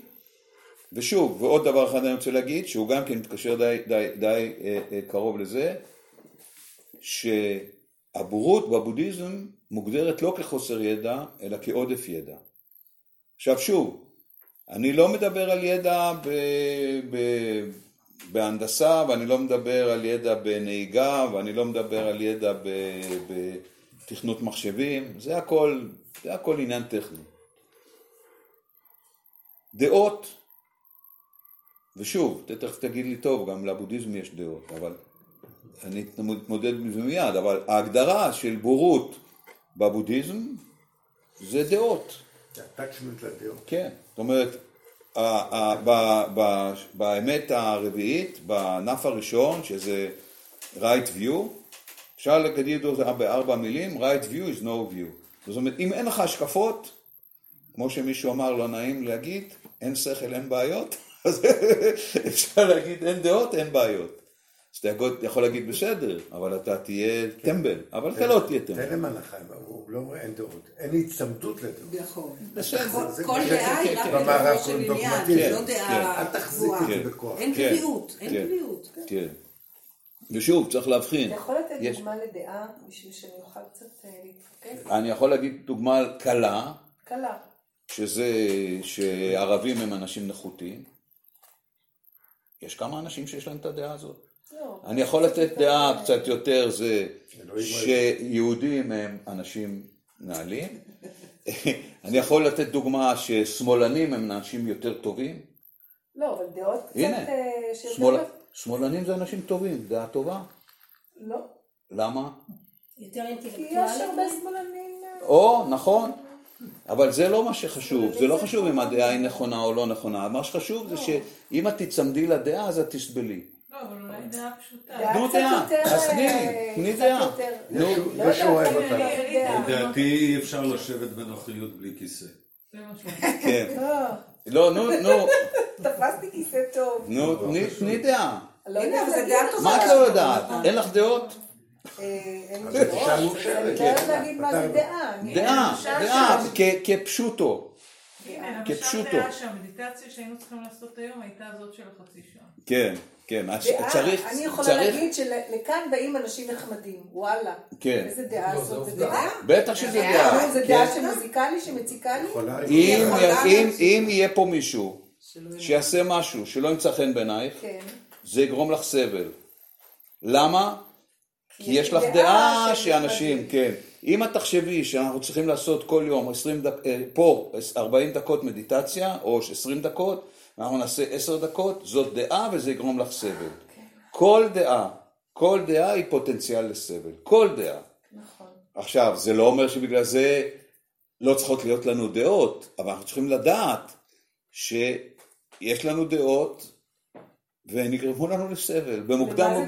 ושוב, ועוד דבר אחד אני רוצה להגיד, שהוא גם כן מתקשר די, די, די אה, אה, קרוב לזה, שהבורות בבודהיזם מוגדרת לא כחוסר ידע, אלא כעודף ידע. עכשיו שוב, אני לא מדבר על ידע ב, ב, בהנדסה, ואני לא מדבר על ידע בנהיגה, ואני לא מדבר על ידע ב, בתכנות מחשבים, זה הכל, זה הכל עניין טכני. דעות, ושוב, תכף תגיד לי, טוב, גם לבודהיזם יש דעות, אבל אני מתמודד עם זה מיד, אבל ההגדרה של בורות בבודהיזם זה דעות. זה attachment לדעות. כן, זאת אומרת, באמת הרביעית, בענף הראשון, שזה right view, אפשר להגיד אותה בארבע מילים, right view is no view. זאת אומרת, אם אין לך השקפות, כמו שמישהו אמר, לא נעים להגיד, אין שכל, אין בעיות, אז אפשר להגיד אין דעות, אין בעיות. אז אתה יכול- להגיד בסדר, אבל אתה תהיה טמבל, אבל אתה לא תהיה תן טמבל. להם הנחה, הוא לא אומר אין דעות, אין הצטמדות לדעות. נכון. בסדר. זה- כל דעה היא כן, רק כן. לגופו של עניין, לא דעה קבועה. כן. אין כן, קביעות, אין כן. קביעות. כן. ושוב, צריך להבחין. אתה יכול לתת יש- דוגמה לדעה בשביל שאני אוכל קצת אה, להתפקס? אני יכול להגיד דוגמה קלה, קלה. שזה שערבים הם אנשים נחותים. יש כמה אנשים שיש להם את הדעה הזאת. לא, אני יכול לתת דעה קצת יותר, זה שיהודים הם אנשים נעלים. אני יכול לתת דוגמה ששמאלנים הם אנשים יותר טובים. לא, אבל דעות קצת... הנה, אה, שמאלנים זה אנשים טובים, דעה טובה. לא, למה? יותר כי יש. הרבה שמאלנים... אה, או, נכון. אבל זה לא מה שחשוב, זה לא חשוב אם הדעה היא נכונה או לא נכונה, מה שחשוב זה שאם את תצמדי לדעה אז את תסבלי. לא, אבל דעה פשוטה. דעה תנו תני, אה, תני קצת דעה. נו, לא יש אוהב אותה. לא. לדעתי אי אפשר לשבת בנוחיות בלי כיסא. כן. לא, לא, נו, נו, תפסתי כיסא טוב. נו, תני- תני דעה. לא יודעת זה דעה. טובה. מה את לא יודעת? אין לך דעות? אה, אין לי אבל אני לא כן. להגיד מה זה. דעה. דעה, דעה, שם. כ- כפשוטו. הנה, למשל. דעה שהמדיטציה שהיינו צריכים לעשות היום הייתה זאת של החצי שעה. כן, כן, צריך, אני יכולה להגיד שלכאן באים אנשים נחמדים, וואלה. כן. איזה דעה לא, זאת, זה. דעה? בטח שזה נו, דעה. זה כן. דעה שמזיקה לי, שמציקה לי? אם- יהיה פה מישהו שיעשה משהו שלא ימצא חן בעינייך, כן. זה יגרום לך סבל. למה? כי יש לך דעה שאנשים. כן. אם את תחשבי שאנחנו צריכים לעשות כל יום 20 דק, אה, פה 40 דקות מדיטציה, או 20 דקות, אנחנו נעשה 10 דקות, זאת דעה וזה יגרום לך סבל. כל דעה, כל דעה היא פוטנציאל לסבל. כל דעה. נכון. עכשיו, זה לא אומר שבגלל זה לא צריכות להיות לנו דעות, אבל אנחנו צריכים לדעת שיש לנו דעות והן יגרמו לנו לסבל, במוקדם או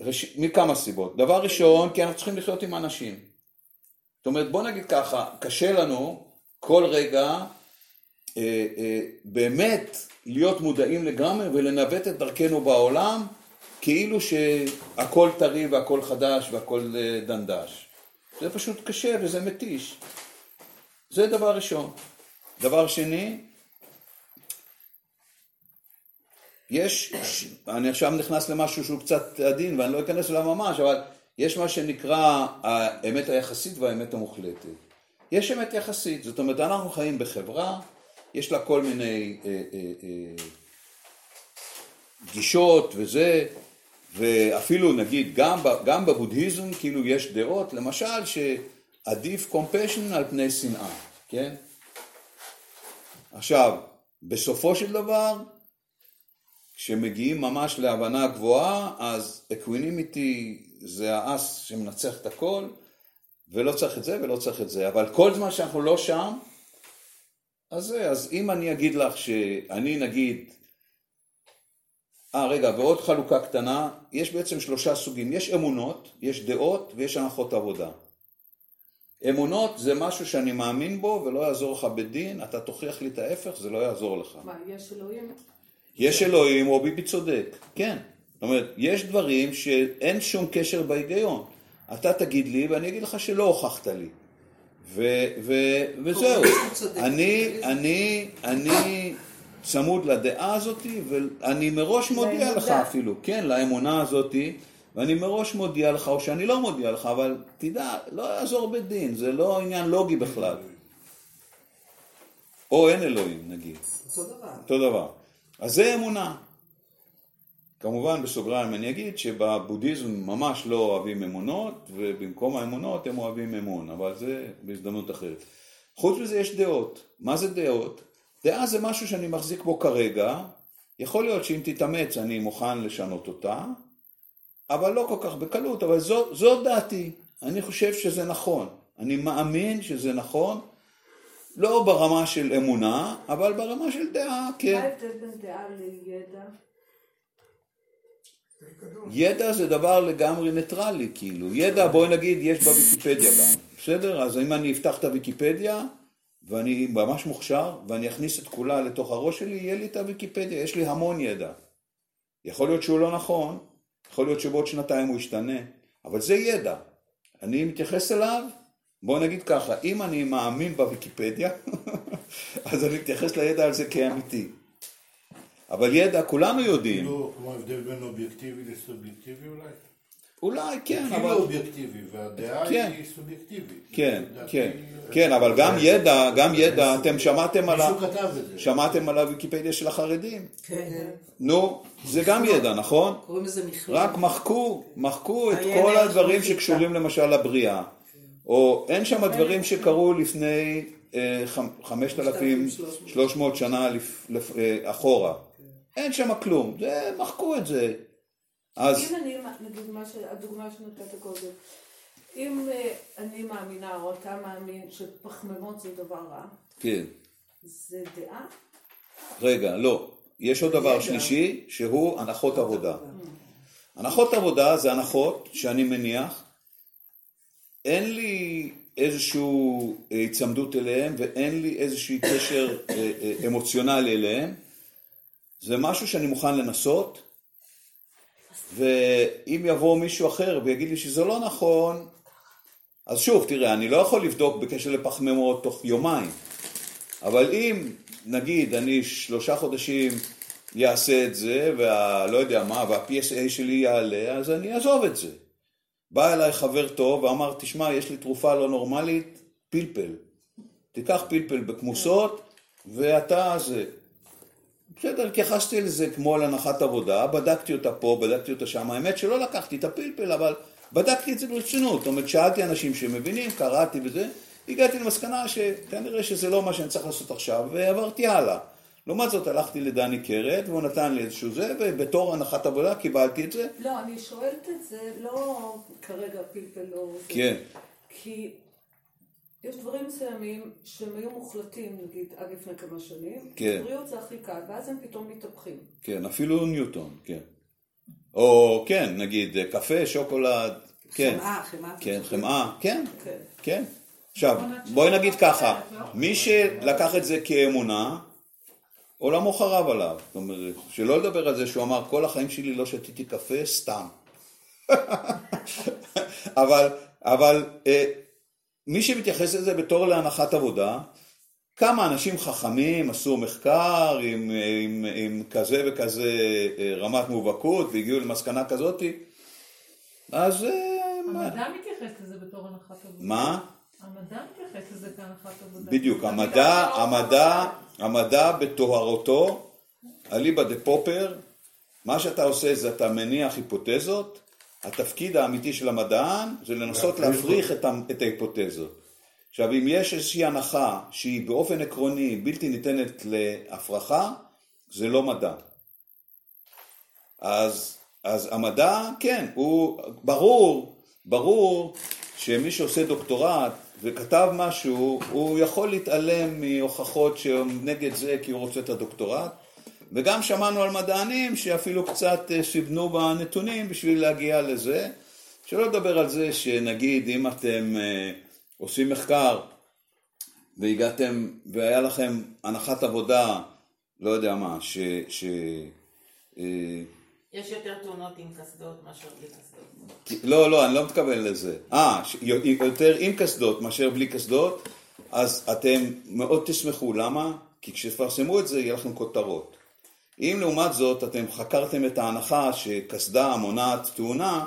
ראש... מכמה סיבות. דבר ראשון, כי אנחנו צריכים לחיות עם אנשים. זאת אומרת, בוא נגיד ככה, קשה לנו כל רגע אה, אה, באמת להיות מודעים לגמרי ולנווט את דרכנו בעולם כאילו שהכל טרי והכל חדש והכל אה, דנדש. זה פשוט קשה וזה מתיש. זה דבר ראשון. דבר שני, יש, אני עכשיו נכנס למשהו שהוא קצת עדין ואני לא אכנס אליו ממש, אבל יש מה שנקרא האמת היחסית והאמת המוחלטת. יש אמת יחסית, זאת אומרת אנחנו חיים בחברה, יש לה כל מיני אה, אה, אה, גישות וזה, ואפילו נגיד גם, גם בבודהיזם כאילו יש דעות, למשל שעדיף קומפשן על פני שנאה, כן? עכשיו, בסופו של דבר, כשמגיעים ממש להבנה גבוהה, אז equanimity זה האס שמנצח את הכל, ולא צריך את זה ולא צריך את זה, אבל כל זמן שאנחנו לא שם, אז זה, אז אם אני אגיד לך שאני נגיד, אה רגע, ועוד חלוקה קטנה, יש בעצם שלושה סוגים, יש אמונות, יש דעות ויש הנחות עבודה. אמונות זה משהו שאני מאמין בו ולא יעזור לך בדין, אתה תוכיח לי את ההפך, זה לא יעזור לך. מה, יש אלוהים? יש אלוהים או ביבי צודק, כן. זאת אומרת, יש דברים שאין שום קשר בהיגיון. אתה תגיד לי ואני אגיד לך שלא הוכחת לי. ו- ו- וזהו. אני. אני, אני צמוד לדעה הזאת ואני מראש מודיע לך. אפילו, כן, לאמונה הזאת, ואני מראש מודיע לך, או שאני לא מודיע לך, אבל תדע, לא יעזור בדין, זה לא עניין לוגי בכלל. או אין אלוהים, נגיד. אותו דבר. אותו דבר. אז זה אמונה. כמובן בסוגריים אני אגיד שבבודהיזם ממש לא אוהבים אמונות ובמקום האמונות הם אוהבים אמון, אבל זה בהזדמנות אחרת. חוץ מזה יש דעות. מה זה דעות? דעה זה משהו שאני מחזיק בו כרגע, יכול להיות שאם תתאמץ אני מוכן לשנות אותה, אבל לא כל כך בקלות, אבל זו, זו דעתי. אני חושב שזה נכון. אני מאמין שזה נכון. לא ברמה של אמונה, אבל ברמה של דעה, מה כן. ההבדל בין דעה לידע? ידע זה דבר לגמרי ניטרלי, כאילו. ידע, בואי נגיד, יש בוויקיפדיה גם, בסדר? אז אם אני אפתח את הוויקיפדיה, ואני ממש מוכשר, ואני אכניס את כולה לתוך הראש שלי, יהיה לי את הוויקיפדיה, יש לי המון ידע. יכול להיות שהוא לא נכון, יכול להיות שבעוד שנתיים הוא ישתנה, אבל זה ידע. אני מתייחס אליו, בואו נגיד ככה, אם אני מאמין בוויקיפדיה, אז אני מתייחס לידע על זה כאמיתי. אבל ידע, כולנו יודעים, כאילו, כמו ההבדל בין אובייקטיבי לסובייקטיבי אולי? אולי כן, כאילו אבל... אובייקטיבי, והדעה כן. היא סובייקטיבית. כן, כן, אה, כן, אבל גם ידע, גם ידע, אתם שמעתם על ה... מישהו כתב את זה. שמעתם על הוויקיפדיה של החרדים? כן. נו, זה גם ידע, נכון? קוראים לזה מכלול. רק מחקו, מחקו את כל הדברים. שקשורים למשל לבריאה. או אין שם דברים שקרו לפני אה, חמ- 5,300 שנה לפ- לפ- אה, אחורה. אין שם כלום, זה, מחקו את זה. אז אם אני, נגיד מה. הדוגמה שנתת קודם, אם אה, אני מאמינה או אתה מאמין שפחמימות זה דבר רע, כן, זה דעה? רגע, לא. יש עוד דבר שלישי, שהוא הנחות עבודה. הנחות עבודה זה הנחות שאני מניח, אין לי איזושהי היצמדות אליהם ואין לי איזשהו קשר אה, אה, אמוציונלי אליהם. זה משהו שאני מוכן לנסות, ואם יבוא מישהו אחר ויגיד לי שזה לא נכון, אז שוב, תראה, אני לא יכול לבדוק בקשר לפחמימות תוך יומיים, אבל אם, נגיד, אני שלושה חודשים יעשה את זה, ולא יודע מה, וה-PSA שלי יעלה, אז אני אעזוב את זה. בא אליי חבר טוב ואמר, תשמע, יש לי תרופה לא נורמלית, פלפל. תיקח פלפל בכמוסות, ואתה זה. בסדר, התייחסתי לזה כמו להנחת עבודה, בדקתי אותה פה, בדקתי אותה שם. האמת שלא לקחתי את הפלפל, אבל בדקתי את זה ברצינות. זאת אומרת, שאלתי אנשים שמבינים, קראתי וזה, הגעתי למסקנה שכנראה שזה לא מה שאני צריך לעשות עכשיו, ועברתי הלאה. לעומת זאת, הלכתי לדני קרת, והוא נתן לי איזשהו זה, ובתור הנחת עבודה קיבלתי את זה. לא, אני שואלת את זה לא כרגע פלפל או זה. כן. כי יש דברים מסוימים שהם היו מוחלטים, נגיד, עד לפני כמה שנים. כן. בריאות זה הכי קל, ואז הם פתאום מתהפכים. כן, אפילו ניוטון, כן. או כן, נגיד קפה, שוקולד, כן. חמאה, חמאה. כן, חמאה, כן, כן. כן. עכשיו, בואי נגיד ככה, מי שלקח את זה כאמונה, עולמו חרב עליו. זאת אומרת, שלא לדבר על זה שהוא אמר, כל החיים שלי לא שתיתי קפה, סתם. אבל, אבל אה, מי שמתייחס לזה בתור להנחת עבודה, כמה אנשים חכמים עשו מחקר עם, עם, עם כזה וכזה אה, רמת מובהקות והגיעו למסקנה כזאת, אז... אה, מה- המדע מתייחס לזה בתור הנחת עבודה. מה? המדע מתייחס לזה כהנחת עבודה. בדיוק, המדע, לא- המדע, המדע בטהרתו, אליבא דה פופר, מה שאתה עושה זה אתה מניח היפותזות, התפקיד האמיתי של המדען זה לנסות להפריך את את ההיפותזות. עכשיו, אם יש איזושהי הנחה שהיא באופן עקרוני בלתי ניתנת להפרחה, זה לא מדע. אז, אז המדע, כן, הוא ברור, ברור שמי שעושה דוקטורט וכתב משהו, הוא יכול להתעלם מהוכחות שהן נגד זה כי הוא רוצה את הדוקטורט. וגם שמענו על מדענים שאפילו קצת אה, סיבנו בנתונים בשביל להגיע לזה. שלא לדבר על זה שנגיד אם אתם אה, עושים מחקר והגעתם והיה לכם הנחת עבודה, לא יודע מה, ש... ש אה, יש יותר תאונות עם קסדות מאשר בלי קסדות. לא, לא, אני לא מתכוון לזה. אה, יותר עם קסדות מאשר בלי קסדות, אז אתם מאוד תשמחו. למה? כי כשתפרסמו את זה, יהיה לכם כותרות. אם לעומת זאת, אתם חקרתם את ההנחה שקסדה מונעת תאונה,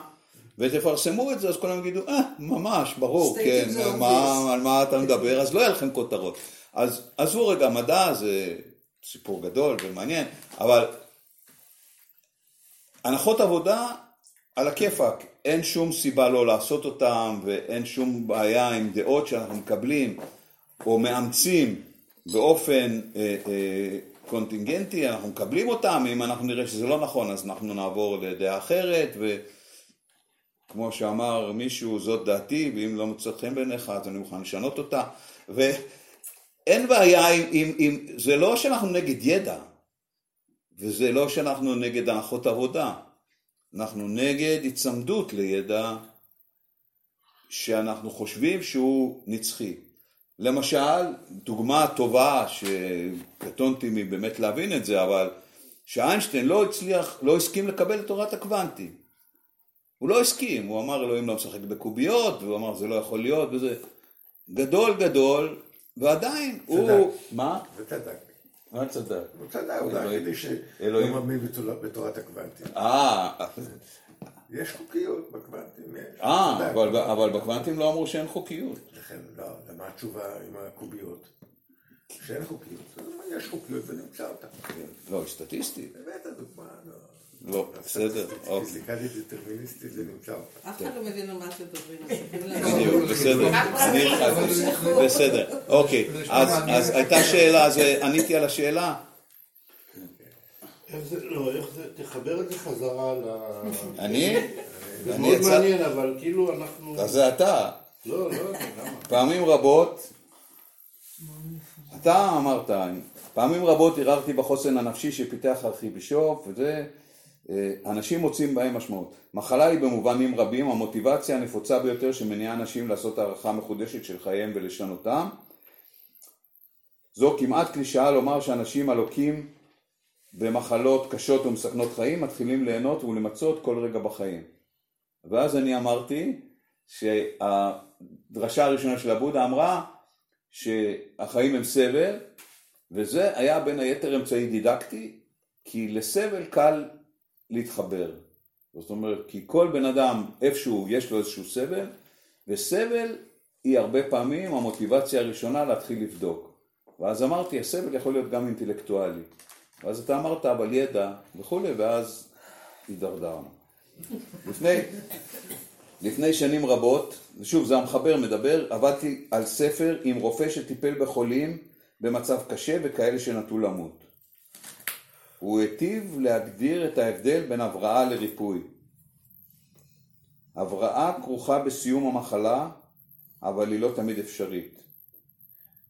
ותפרסמו את זה, אז כולם יגידו, אה, ממש, ברור, כן, מה, obvious." על מה אתה מדבר, אז לא יהיה לכם כותרות. אז עזבו רגע, מדע זה סיפור גדול ומעניין, אבל הנחות עבודה על הכיפאק, אין שום סיבה לא לעשות אותם ואין שום בעיה עם דעות שאנחנו מקבלים או מאמצים באופן אה, אה, קונטינגנטי, אנחנו מקבלים אותם, אם אנחנו נראה שזה לא נכון אז אנחנו נעבור לדעה אחרת וכמו שאמר מישהו זאת דעתי ואם לא מוצאת חן בעיניך אז אני מוכן לשנות אותה. אין בעיה עם, עם, עם, זה לא שאנחנו נגד ידע, וזה לא שאנחנו נגד הנחות עבודה, אנחנו נגד היצמדות לידע שאנחנו חושבים שהוא נצחי. למשל, דוגמה טובה שקטונתי מבאמת להבין את זה, אבל שאיינשטיין לא הצליח, לא הסכים לקבל את תורת הקוונטים. הוא לא הסכים, הוא אמר אלוהים לא משחק בקוביות, והוא אמר זה לא יכול להיות, וזה גדול גדול, ועדיין הוא... מה? וצדק. מה צדק? הוא צדק, הוא היחידי שלא. מאמין בתורת הקוונטים. אה, יש חוקיות בקוונטים. יש. אה. אבל, אבל בקוונטים לא אמרו שאין חוקיות. לכן, לא, למה התשובה עם הקוביות? שאין חוקיות. יש חוקיות ונמצא אותה. לא, סטטיסטית. באמת הדוגמה, לא. לא, בסדר. אוקיי. פיזיקלית דטרמיניסטית ונמצא אותה. אף אחד לא מבין על מה אתם מדברים. בדיוק, לעבור. בסדר, אוקיי, אז אז הייתה שאלה, אז עניתי על השאלה, איך זה, לא, איך זה, תחבר את זה חזרה ל... אני? זה מאוד מעניין, אבל כאילו אנחנו... אז זה אתה, לא, לא למה? פעמים רבות, אתה אמרת, פעמים רבות ערערתי בחוסן הנפשי שפיתח ארכיבישוף, וזה, אה, אנשים מוצאים בהם משמעות. מחלה היא במובנים רבים המוטיבציה הנפוצה ביותר שמניעה אנשים לעשות הערכה מחודשת של חייהם ולשנותם. זו כמעט קלישאה לומר שאנשים הלוקים במחלות קשות ומסכנות חיים מתחילים ליהנות ולמצות כל רגע בחיים. ואז אני אמרתי שהדרשה הראשונה של הבודה אמרה שהחיים הם סבל וזה היה בין היתר אמצעי דידקטי כי לסבל קל להתחבר. זאת אומרת, כי כל בן אדם איפשהו יש לו איזשהו סבל וסבל היא הרבה פעמים המוטיבציה הראשונה להתחיל לבדוק. ואז אמרתי, הסבל יכול להיות גם אינטלקטואלי. ואז אתה אמרת, אבל ידע וכולי, ואז הידרדרנו. לפני, לפני שנים רבות, ושוב זה המחבר מדבר, עבדתי על ספר עם רופא שטיפל בחולים במצב קשה וכאלה שנטו למות. הוא היטיב להגדיר את ההבדל בין הבראה לריפוי. הבראה כרוכה בסיום המחלה, אבל היא לא תמיד אפשרית.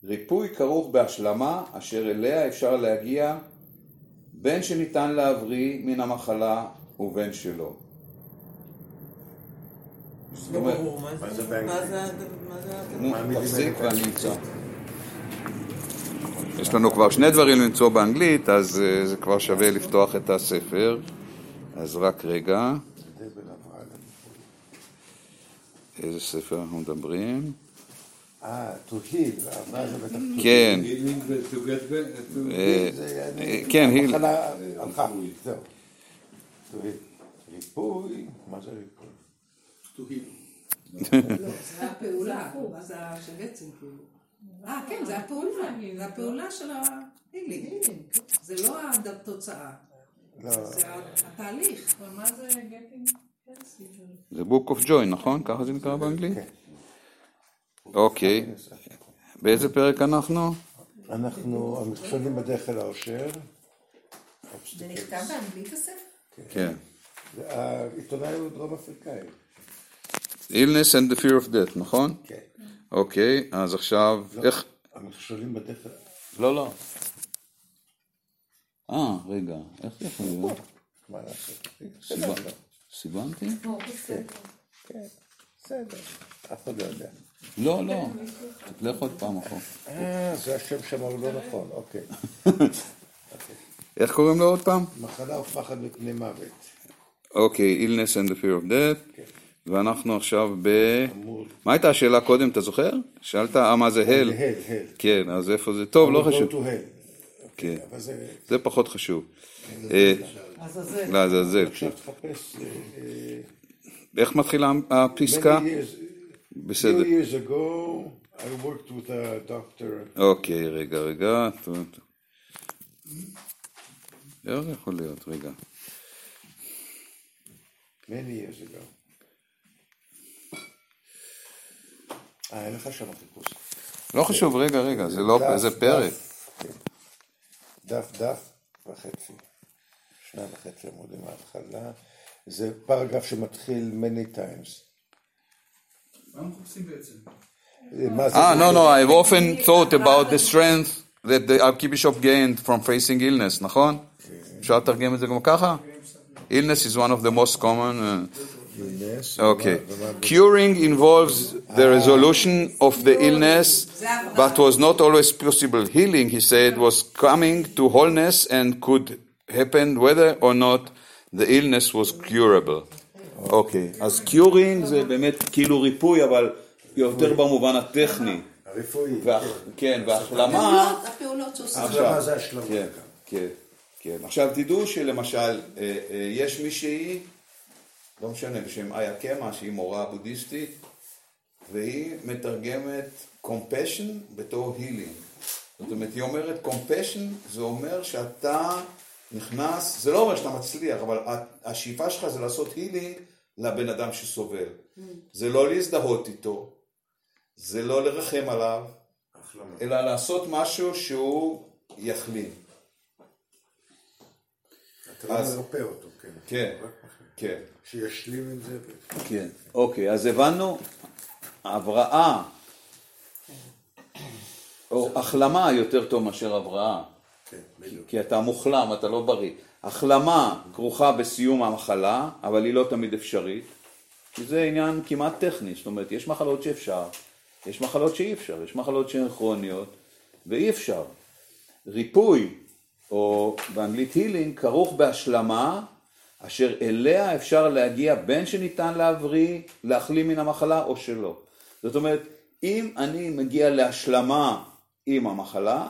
ריפוי כרוך בהשלמה אשר אליה אפשר להגיע בין שניתן להבריא מן המחלה ובין שלא. זאת אומרת, מה מה זה? זה מה? זה? מה זה? נו, מה? ואני אמצא. יש לנו כבר שני דברים למצוא באנגלית, אז אה, זה כבר שווה לפתוח את הספר. אז רק רגע. איזה ספר אנחנו מדברים? אה, to heal, הבראה זה בטח to כן, to to- אה, זה אה, אני- כן, to heal. ריפוי, מה זה ריפוי? זה הפעולה, מה זה שבעצם כאילו. אה, כן, זה הפעולה. זה הפעולה של ההילינג. זה לא התוצאה. לא, זה התהליך. אבל מה זה getting healthy? זה Book of Joy, נכון? ככה זה נקרא באנגלית? כן. אוקיי. באיזה פרק אנחנו? אנחנו המכשולים בדרך אל האושר. זה נכתב באנגלית הספר? כן. העיתונאי הוא דרום אפריקאי. illness and the fear of death, נכון? כן. אוקיי, אז עכשיו, לא, איך... המכשולים בדרך אל... לא, לא. אה, רגע, איך זה יכול להיות? סיב- סיבנתי? כן, בסדר. אף אחד לא יודע. לא, לא. תלך עוד פעם אחורה. אה, זה השם שם הוא לא נכון, אוקיי. איך קוראים לו עוד פעם? מחלה ופחד מפני מוות. אוקיי, illness and the fear of death. כן. ואנחנו עכשיו ב... מה הייתה השאלה קודם, אתה זוכר? שאלת, אה, מה זה הל? הל, הל. כן, אז איפה זה? טוב, לא חשוב. go to hell. כן, זה... פחות חשוב. אה, עזאזל. לעזאזל, כן. עכשיו תחפש... אה, אה, איך מתחילה הפסקה? בסדר. אוקיי, רגע, רגע. איך זה יכול להיות? רגע. many years ago. אה, אין לך שם חיפוש. לא חשוב, רגע, רגע, זה לא, זה פרק. דף, כן. דף, וחצי. שניים וחצי עמודים מההתחלה. זה פרגרף שמתחיל many times. מה אנחנו מחפשים בעצם? Ah, no, no, I've often thought about the strength that the Archbishop gained from facing illness, נכון? אפשר לתרגם את זה גם ככה? Illness is one of the most common... uh, Okay. Curing involves the resolution of the illness, but was not always possible. Healing, he said, was coming to wholeness and could happen whether or not the illness was curable. אוקיי, אז curing זה באמת כאילו ריפוי, אבל יותר במובן הטכני. הרפואי. כן, והחלמה... הפעולות- שעושים. החלמה זה השלמה. כן, כן, כן. עכשיו תדעו שלמשל, אה, אה, יש מישהי, לא משנה, בשם איה קמה, שהיא מורה בודהיסטית, והיא מתרגמת compassion בתור healing. זאת אומרת, היא אומרת compassion, זה אומר שאתה נכנס, זה לא אומר שאתה מצליח, אבל השאיפה שלך זה לעשות healing לבן אדם שסובל. זה לא להזדהות איתו, זה לא לרחם עליו, אלא לעשות משהו שהוא יחלים. אתה לא מרפא אותו, כן. כן, רק. כן. שישלים עם זה. כן, אוקיי, אז הבנו, הבראה, או החלמה יותר טוב מאשר הבראה, כן, בדיוק. כי אתה מוחלם, אתה לא בריא. החלמה כרוכה בסיום המחלה, אבל היא לא תמיד אפשרית, כי זה עניין כמעט טכני, זאת אומרת, יש מחלות שאפשר, יש מחלות שאי אפשר, יש מחלות שהן כרוניות, ואי אפשר. ריפוי, או באנגלית הילינג, כרוך בהשלמה, אשר אליה אפשר להגיע בין שניתן להבריא, להחלים מן המחלה או שלא. זאת אומרת, אם אני מגיע להשלמה עם המחלה,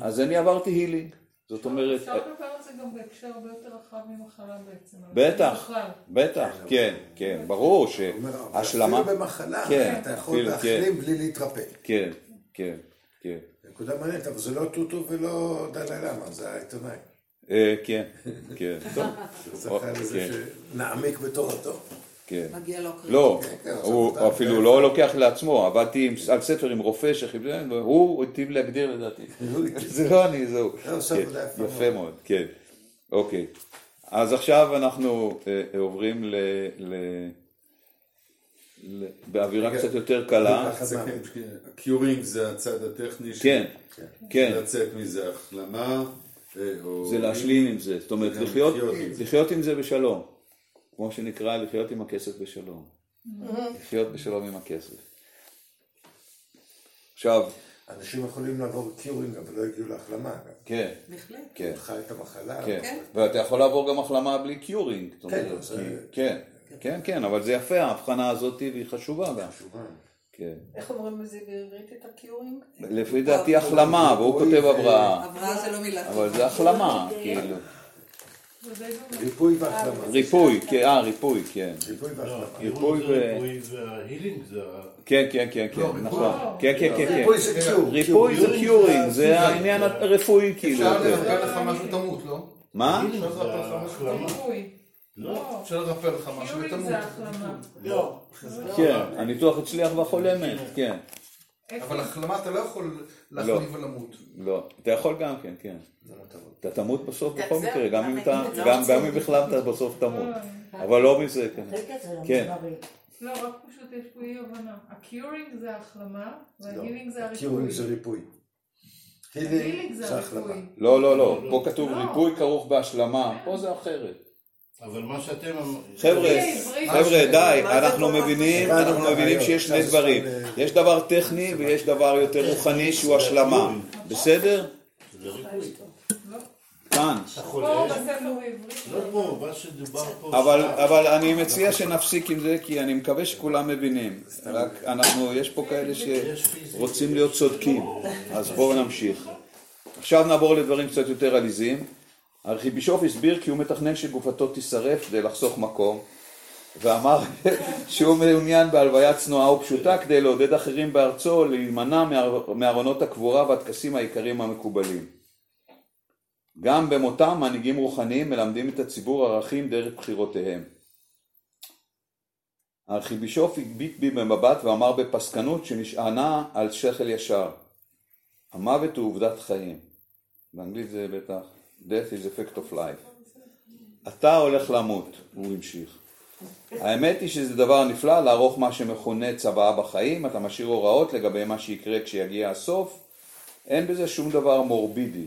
אז אני עברתי הילינג. זאת אומרת, אפשר לדבר על זה גם בהקשר הרבה יותר רחב ממחלה בעצם. בטח. בטח, כן, כן, ברור אומר, שהשלמה, אפילו במחלה, כן, אתה יכול אפילו, להחלים בלי להתרפא. כן, כן, כן, נקודה מעניינת, אבל זה לא טוטו ולא דלי למה, זה העיתונאי. אה, כן, כן, טוב, כן. שנעמיק בתורתו. כן. מגיע לו קרדיט. לא, כן, הוא עושה עבודה אפילו. לא לוקח לעצמו, עבדתי על ספר עם רופא שחיבר, והוא היטיב להגדיר לדעתי. זה לא אני, זהו. לא, כן, יפה מאוד, כן. אוקיי. אז עכשיו אנחנו אה, עוברים ל... ל- ל- באווירה קצת יותר קלה. הקיורינג זה הצד הטכני של כן, כן. לצאת מזה החלמה. זה להשלים עם זה, זאת אומרת לחיות, לחיות עם זה. בשלום, כמו שנקרא לחיות עם הכסף בשלום, לחיות בשלום עם הכסף. עכשיו, אנשים יכולים לעבור curing, אבל לא הגיעו להחלמה. כן, בהחלט. כן, חי את המחלה. כן, ואתה יכול לעבור גם החלמה בלי curing, כן, כן, כן, כן, אבל זה יפה ההבחנה הזאת והיא חשובה גם, חשובה. כן. איך אומרים לזה בעברית את ה curing? לפי דעתי החלמה, והוא כותב הבראה, הבראה זה לא מילה. אבל זה החלמה, כאילו, זה די דומה. ריפוי והחלמה. ריפוי, כן, אה, ריפוי, כן, ריפוי והחלמה. ריפוי ו... כן, כן, כן, כן, נכון, כן, כן, כן, כן. ריפוי זה זה קיורינג, זה העניין הרפואי כאילו. אפשר לך משהו תמות, לא? מה? אפשר לרפא לך משהו תמות. לא. אפשר לרפא לך משהו ותמות. זה החלמה. לא. כן, הניתוח הצליח והחולה מת, כן. אבל החלמה אתה לא יכול להחליף ולמות. לא, אתה יכול גם כן, כן. אתה תמות בסוף זה- בכל זה- מקרה, גם אם זה- אתה, זה- גם זה- בכלל אתה בסוף תמות. אבל לא מזה, כן. כן. לא, רק פשוט יש פה אי הבנה. ה curing זה החלמה, וה healing זה curing זה הריפוי. ריפוי. healing זה זה. הריפוי. לא, לא, לא, פה כתוב לא. ריפוי כרוך בהשלמה, פה זה אחרת. אבל מה שאתם... חבר'ה, בעברית. חבר'ה, די, אנחנו מבינים, אנחנו מבינים. שיש שני דברים. יש דבר טכני ויש דבר יותר רוחני שהוא השלמה. בסדר? ריפוי. כאן. לא. אבל אני מציע שנפסיק עם זה, כי אני מקווה שכולם מבינים. רק אנחנו, יש פה כאלה שרוצים להיות צודקים, אז בואו נמשיך. עכשיו נעבור לדברים קצת יותר עליזים. הארכיבישוף הסביר כי הוא מתכנן שגופתו תישרף כדי לחסוך מקום, ואמר שהוא מעוניין בהלוויה צנועה ופשוטה כדי לעודד אחרים בארצו להימנע מאר- מארונות הקבורה והטקסים העיקריים המקובלים. גם במותם מנהיגים רוחניים מלמדים את הציבור ערכים דרך בחירותיהם. הארכיבישוף הביט בי במבט ואמר בפסקנות שנשענה על שכל ישר. המוות הוא עובדת חיים. באנגלית זה בטח death is a fact of life. אתה הולך למות, הוא המשיך. האמת היא שזה דבר נפלא לערוך מה שמכונה צוואה בחיים, אתה משאיר הוראות לגבי מה שיקרה כשיגיע הסוף, אין בזה שום דבר מורבידי.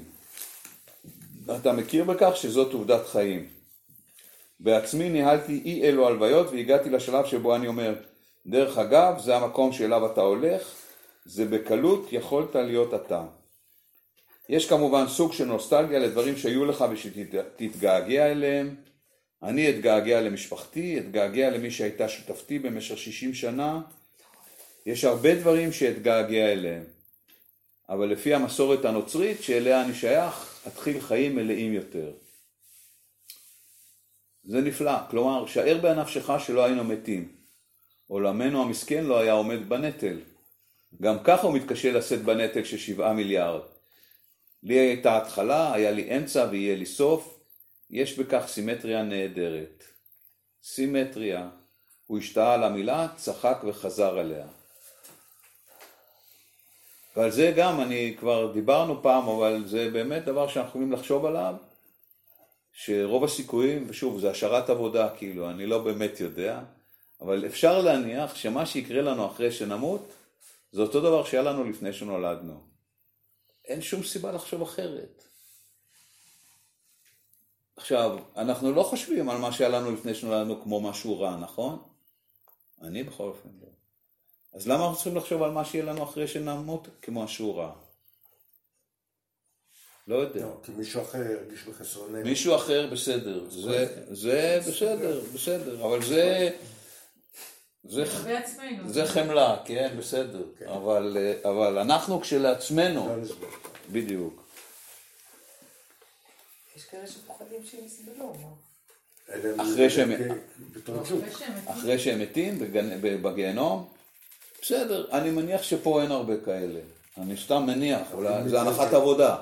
אתה מכיר בכך שזאת עובדת חיים. בעצמי ניהלתי אי אלו הלוויות והגעתי לשלב שבו אני אומר, דרך אגב, זה המקום שאליו אתה הולך, זה בקלות יכולת להיות אתה. יש כמובן סוג של נוסטלגיה לדברים שהיו לך ושתתגעגע אליהם. אני אתגעגע למשפחתי, אתגעגע למי שהייתה שותפתי במשך 60 שנה. יש הרבה דברים שאתגעגע אליהם. אבל לפי המסורת הנוצרית שאליה אני שייך, אתחיל חיים מלאים יותר. זה נפלא, כלומר, שער בנפשך שלא היינו מתים. עולמנו המסכן לא היה עומד בנטל. גם ככה הוא מתקשה לשאת בנטל של שבעה מיליארד. לי הייתה התחלה, היה לי אמצע ויהיה לי סוף, יש בכך סימטריה נהדרת. סימטריה. הוא השתאה על המילה, צחק וחזר עליה. ועל זה גם, אני כבר דיברנו פעם, אבל זה באמת דבר שאנחנו יכולים לחשוב עליו, שרוב הסיכויים, ושוב, זה השארת עבודה, כאילו, אני לא באמת יודע, אבל אפשר להניח שמה שיקרה לנו אחרי שנמות, זה אותו דבר שהיה לנו לפני שנולדנו. אין שום סיבה לחשוב אחרת. עכשיו, אנחנו לא חושבים על מה שהיה לנו לפני שנולדנו כמו משהו רע, נכון? אני בכל אופן לא. אז למה אנחנו צריכים לחשוב על מה שיהיה לנו אחרי שנמות כמו משהו רע? לא יודע. לא, כי מישהו אחר ירגיש בחסרוננו. מישהו אחר בסדר, זה, זה בסדר, בסדר, אבל זה... זה, זה חמלה, כן, בסדר, כן. אבל, אבל אנחנו כשלעצמנו, בדיוק. יש כאלה שפוחדים שהם יסבלו, אחרי שהם, אחרי שהם מתים. בגיהנום, בסדר, אני מניח שפה אין הרבה כאלה. אני סתם מניח, אולי זה הנחת עבודה,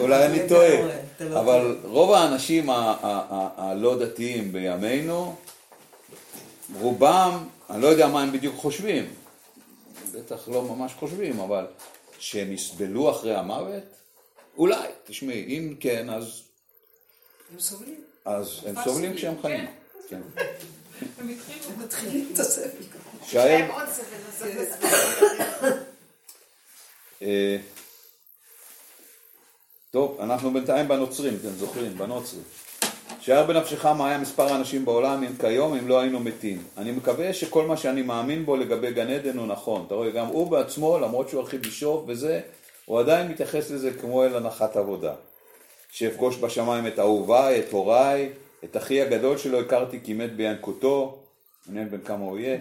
אולי אני טועה, לא אבל רוב האנשים הלא דתיים בימינו, רובם, אני לא יודע מה הם בדיוק חושבים, בטח לא ממש חושבים, אבל שהם יסבלו אחרי המוות? אולי, תשמעי, אם כן, אז... הם סובלים. אז הם סובלים כשהם חיים. כן. הם מתחילים את הסבל. שער... אה, טוב, אנחנו בינתיים בנוצרים, אתם זוכרים, בנוצרים. שער בנפשך מה היה מספר האנשים בעולם אם כיום אם לא היינו מתים. אני מקווה שכל מה שאני מאמין בו לגבי גן עדן הוא נכון. אתה רואה, גם הוא בעצמו, למרות שהוא ארכיבישוף וזה, הוא עדיין מתייחס לזה כמו אל הנחת עבודה. שאפגוש בשמיים את אהוביי, את הוריי, את אחי הגדול שלו הכרתי כי מת בינקותו, מעניין בן כמה הוא יהיה.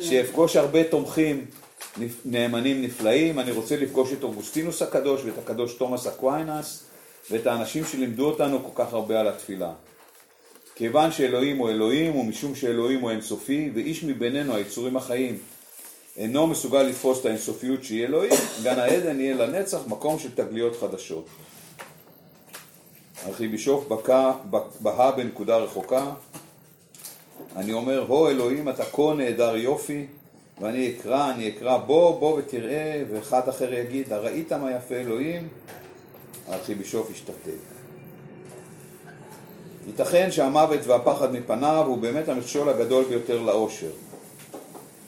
שאפגוש הרבה תומכים נאמנים נפלאים, אני רוצה לפגוש את אוגוסטינוס הקדוש ואת הקדוש תומאס אקוויינס ואת האנשים שלימדו אותנו כל כך הרבה על התפילה. כיוון שאלוהים הוא אלוהים ומשום שאלוהים הוא אינסופי ואיש מבינינו היצורים החיים אינו מסוגל לתפוס את האינסופיות שהיא אלוהים, גן העדן יהיה לנצח מקום של תגליות חדשות. ארכיבישוף בהה בנקודה רחוקה, אני אומר, הו אלוהים אתה כה נהדר יופי, ואני אקרא, אני אקרא בוא, בוא ותראה, ואחד אחר יגיד, הראית מה יפה אלוהים? הארכיבישוף ישתתק. ייתכן שהמוות והפחד מפניו הוא באמת המכשול הגדול ביותר לאושר.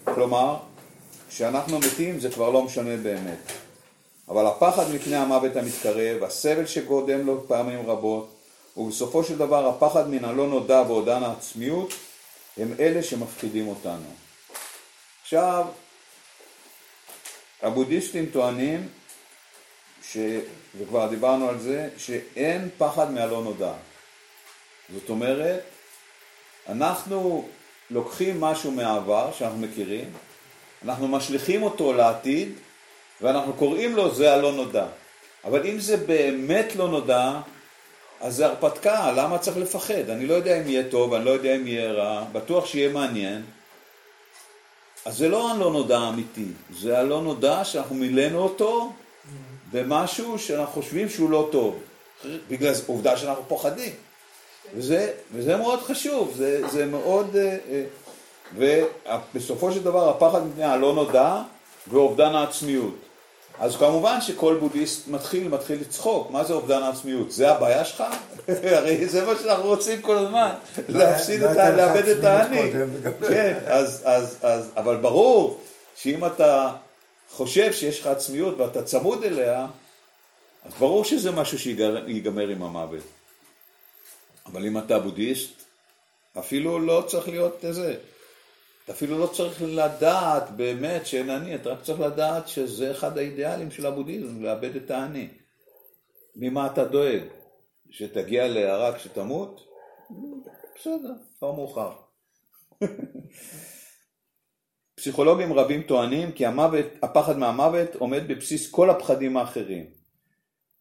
כלומר, כשאנחנו מתים זה כבר לא משנה באמת. אבל הפחד מפני המוות המתקרב, הסבל שגודם לו פעמים רבות, ובסופו של דבר הפחד מן הלא נודע ואודן העצמיות, הם אלה שמפחידים אותנו. עכשיו, הבודהיסטים טוענים, ש... וכבר דיברנו על זה, שאין פחד מהלא נודע. זאת אומרת, אנחנו לוקחים משהו מהעבר שאנחנו מכירים, אנחנו משליכים אותו לעתיד, ואנחנו קוראים לו זה הלא נודע. אבל אם זה באמת לא נודע, אז זה הרפתקה, למה צריך לפחד? אני לא יודע אם יהיה טוב, אני לא יודע אם יהיה רע, בטוח שיהיה מעניין. אז זה לא הלא נודע האמיתי, זה הלא נודע שאנחנו מילאנו אותו במשהו שאנחנו חושבים שהוא לא טוב. בגלל עובדה שאנחנו פוחדים. וזה, וזה מאוד חשוב, זה, זה מאוד... אה, אה, ובסופו של דבר הפחד מפני הלא נודע ואובדן העצמיות. אז כמובן שכל בודהיסט מתחיל, מתחיל לצחוק, מה זה אובדן העצמיות? זה הבעיה שלך? הרי זה מה שאנחנו רוצים כל הזמן, להפסיד את ה... לאבד את האני. כן, אז, אז, אז, אבל ברור שאם אתה חושב שיש לך עצמיות ואתה צמוד אליה, אז ברור שזה משהו שיגמר עם המוות. אבל אם אתה בודהיסט, אפילו לא צריך להיות איזה, אתה אפילו לא צריך לדעת באמת שאין אני, אתה רק צריך לדעת שזה אחד האידיאלים של הבודהיזם, לאבד את האני. ממה אתה דואג? שתגיע להערה כשתמות? בסדר, כבר מאוחר. פסיכולוגים רבים טוענים כי המוות, הפחד מהמוות עומד בבסיס כל הפחדים האחרים.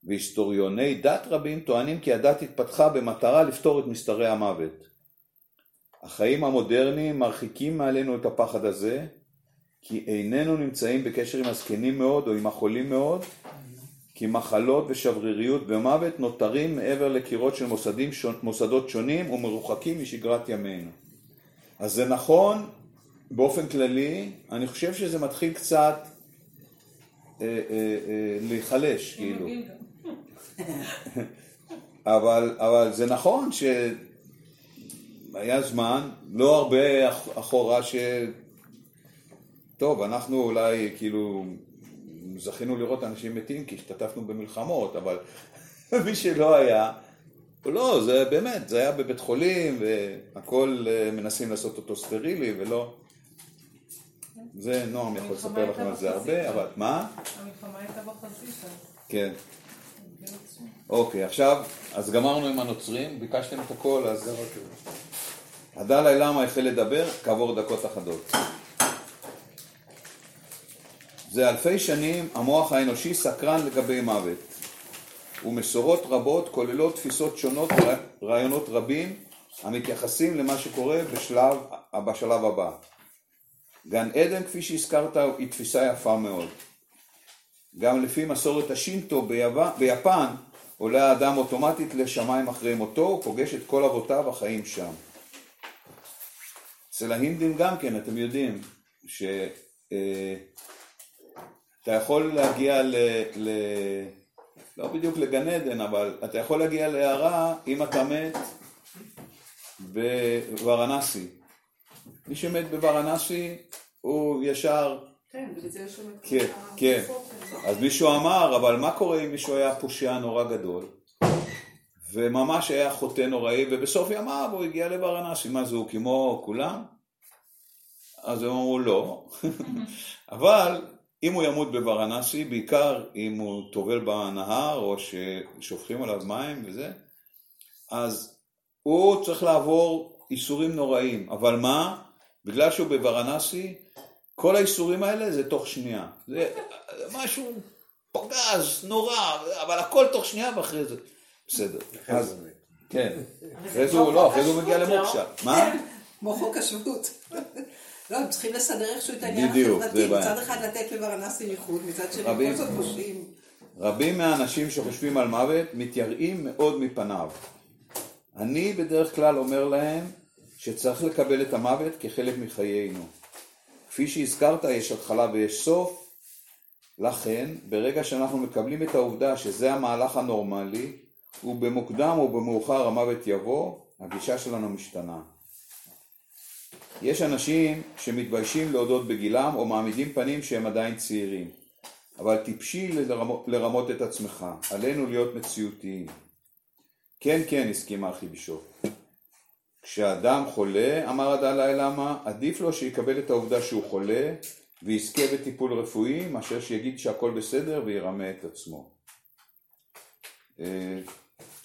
והיסטוריוני דת רבים טוענים כי הדת התפתחה במטרה לפתור את מסתרי המוות. החיים המודרניים מרחיקים מעלינו את הפחד הזה, כי איננו נמצאים בקשר עם הזקנים מאוד או עם החולים מאוד, כי מחלות ושבריריות ומוות נותרים מעבר לקירות של מוסדים, מוסדות שונים ומרוחקים משגרת ימינו. אז זה נכון באופן כללי, אני חושב שזה מתחיל קצת אה, אה, אה, להיחלש, כאילו. אבל, אבל זה נכון שהיה זמן, לא הרבה אחורה, ש... טוב, אנחנו אולי כאילו זכינו לראות אנשים מתים כי השתתפנו במלחמות, אבל מי שלא היה, לא, זה באמת, זה היה בבית חולים והכל מנסים לעשות אותו סטרילי ולא... זה נועם יכול לספר לכם על זה הרבה, אבל מה? המלחמה הייתה בחזית. כן. אוקיי, עכשיו, אז גמרנו עם הנוצרים, ביקשתם את הכל, אז... הדלאי למה החל לדבר כעבור דקות אחדות. זה אלפי שנים המוח האנושי סקרן לגבי מוות, ומסורות רבות כוללות תפיסות שונות ורעיונות רבים המתייחסים למה שקורה בשלב, בשלב הבא. גן עדן, כפי שהזכרת, היא תפיסה יפה מאוד. גם לפי מסורת השינטו ביפן, עולה האדם אוטומטית לשמיים אחרי מותו, ופוגש את כל אבותיו החיים שם. אצל ההינדים גם כן, אתם יודעים, שאתה אה, יכול להגיע ל... ל... לא בדיוק לגן עדן, אבל אתה יכול להגיע להערה אם אתה מת בוורנסי. מי שמת בוורנסי הוא ישר... כן, בגלל זה יש שם את כן, כן. אז מישהו אמר, אבל מה קורה אם מישהו היה פושע נורא גדול, וממש היה חוטא נוראי, ובסוף ימיו הוא הגיע לברנסי, מה זה, הוא כמו כולם? אז הם אמרו לא, אבל אם הוא ימות בברנסי, בעיקר אם הוא טובל בנהר, או ששופכים עליו מים וזה, אז הוא צריך לעבור איסורים נוראים, אבל מה? בגלל שהוא בברנסי, כל האיסורים האלה זה תוך שנייה. זה משהו פגז, נורא, אבל הכל תוך שנייה ואחרי זה. בסדר. אז, כן. אחרי זה הוא לא, אחרי זה הוא מגיע למוקשה. מה? כמו חוק השבות. לא, הם צריכים לסדר איכשהו את העניין החברתי. מצד אחד לתת לברנסי ייחוד, מצד שני כל זאת פושעים. רבים מהאנשים שחושבים על מוות מתייראים מאוד מפניו. אני בדרך כלל אומר להם שצריך לקבל את המוות כחלק מחיינו. כפי שהזכרת, יש התחלה ויש סוף, לכן, ברגע שאנחנו מקבלים את העובדה שזה המהלך הנורמלי, ובמוקדם או במאוחר המוות יבוא, הגישה שלנו משתנה. יש אנשים שמתביישים להודות בגילם או מעמידים פנים שהם עדיין צעירים, אבל טיפשי לרמות, לרמות את עצמך, עלינו להיות מציאותיים. כן, כן, הסכים הארכיבישוף. כשאדם חולה, אמר הדלאי למה, עדיף לו שיקבל את העובדה שהוא חולה ויזכה בטיפול רפואי, מאשר שיגיד שהכל בסדר וירמה את עצמו. אה,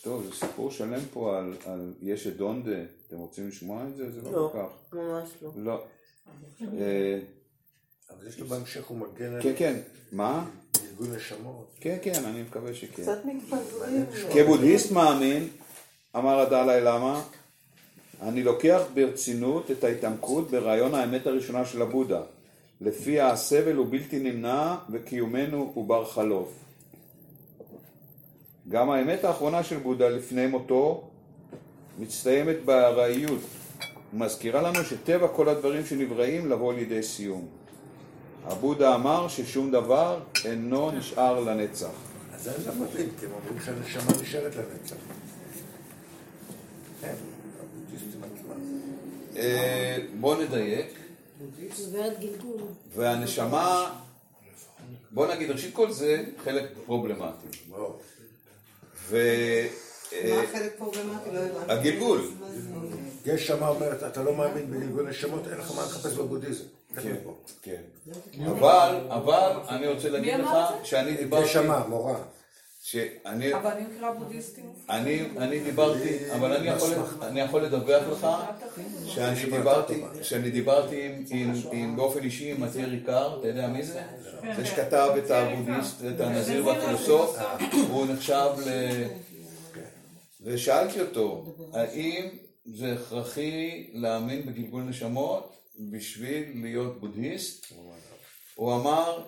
טוב, זה סיפור שלם פה על, על יש את דונדה, אתם רוצים לשמוע את זה? זה לא, לא כל כך. ממש לא. לא. אה, אבל יש לו בהמשך, הוא מגן על כן, כן, מה? ארגון נשמות. כן, כן, אני מקווה שכן. קצת מתפזרים. כבודהיסט מאמין, אמר הדלאי למה, אני לוקח ברצינות את ההתעמקות ברעיון האמת הראשונה של הבודה, לפיה הסבל הוא בלתי נמנע וקיומנו הוא בר חלוף. גם האמת האחרונה של בודה לפני מותו מצטיימת בארעיות ומזכירה לנו שטבע כל הדברים שנבראים לבוא לידי סיום. הבודה אמר ששום דבר אינו נשאר לנצח. אז זה לא מבין, כי הם אומרים שהנשמה נשארת לנצח. אה, בוא נדייק. עוברת גלגול. והנשמה, בוא נגיד, ראשית כל זה חלק פרובלמטי. ו... מה החלק פרובלמטי? לא. הגלגול. יש שמה אומרת, אתה לא מאמין בגלגול נשמות, אין לך מה לחפש בבודהיזם. כן, כן. אבל, אבל, אני רוצה להגיד לך? שאני דיברתי... יש שמה, מורה. שאני... אבל אני נקרא בודהיסטים. אני, אני דיברתי, אבל אני יכול, אני יכול לדווח לך שאני דיברתי, שאני דיברתי עם, עם, עם, באופן אישי עם מתיה ריקר, אתה יודע מי זה? זה שכתב את הבודהיסט, את הנזיר והפילוסוף, הוא נחשב ל... ושאלתי אותו, האם זה הכרחי להאמין בגלגול נשמות בשביל להיות בודהיסט? הוא אמר,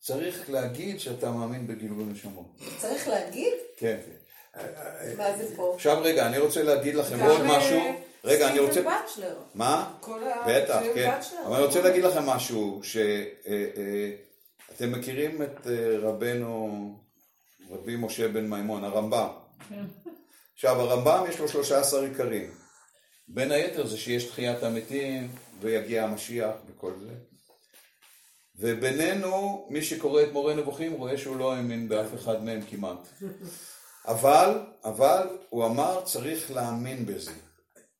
צריך להגיד שאתה מאמין בגלגול נשמות. צריך להגיד? כן. מה זה פה? עכשיו רגע, אני רוצה להגיד לכם עוד אה, משהו. רגע, אני רוצה... מה? כל ה- בטח, כן. אבל אני רוצה להגיד לכם משהו, שאתם מכירים את אה, רבנו, רבי משה בן מימון, הרמב"ם. עכשיו, הרמב"ם יש לו 13 עיקרים. בין היתר זה שיש תחיית המתים, ויגיע המשיח וכל זה. ובינינו, מי שקורא את מורה נבוכים רואה שהוא לא האמין באף אחד מהם כמעט. אבל, אבל, הוא אמר, צריך להאמין בזה.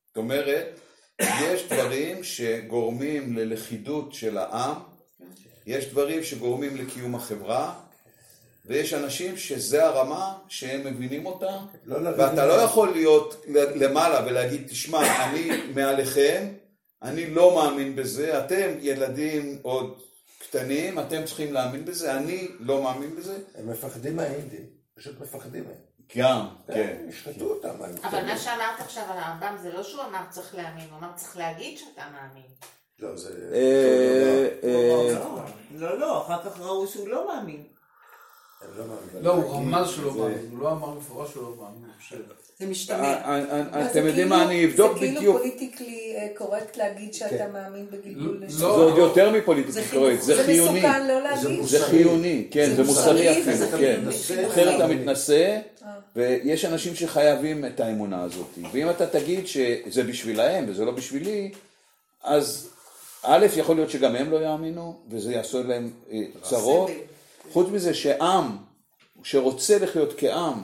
זאת אומרת, יש דברים שגורמים ללכידות של העם, יש דברים שגורמים לקיום החברה, ויש אנשים שזה הרמה שהם מבינים אותה, ואתה לא יכול להיות למעלה ולהגיד, תשמע, אני מעליכם, אני לא מאמין בזה, אתם ילדים עוד קטנים, אתם צריכים להאמין בזה, אני לא מאמין בזה. הם מפחדים מהאינדים, פשוט מפחדים מהם. גם, כן. ישחטו אותם. אבל מה שאמרת עכשיו על הרמב"ם זה לא שהוא אמר צריך להאמין, הוא אמר צריך להגיד שאתה מאמין. לא, זה... לא, לא, אחר כך ראו שהוא לא מאמין. לא, הוא רמז שלא מאמין, הוא לא אמר במפורש שהוא לא מאמין. זה אה, משתמע. אה, אתם יודעים מה, אני אבדוק זה כאילו בדיוק. politically אה, correct להגיד שאתה כן. מאמין בגלגול זה נשמות. עוד יותר מ politically זה correct, זה זה חיוני. מסוכן לא להגיד. זה חיוני, כן, זה זה מוסרי אפילו, כן. אחרת אתה מתנשא, ויש אנשים שחייבים את האמונה הזאת. ואם אתה תגיד שזה בשבילהם וזה לא בשבילי, אז א', יכול להיות שגם הם לא יאמינו, וזה יעשו להם אה, צרות. חוץ מזה שעם שרוצה לחיות כעם,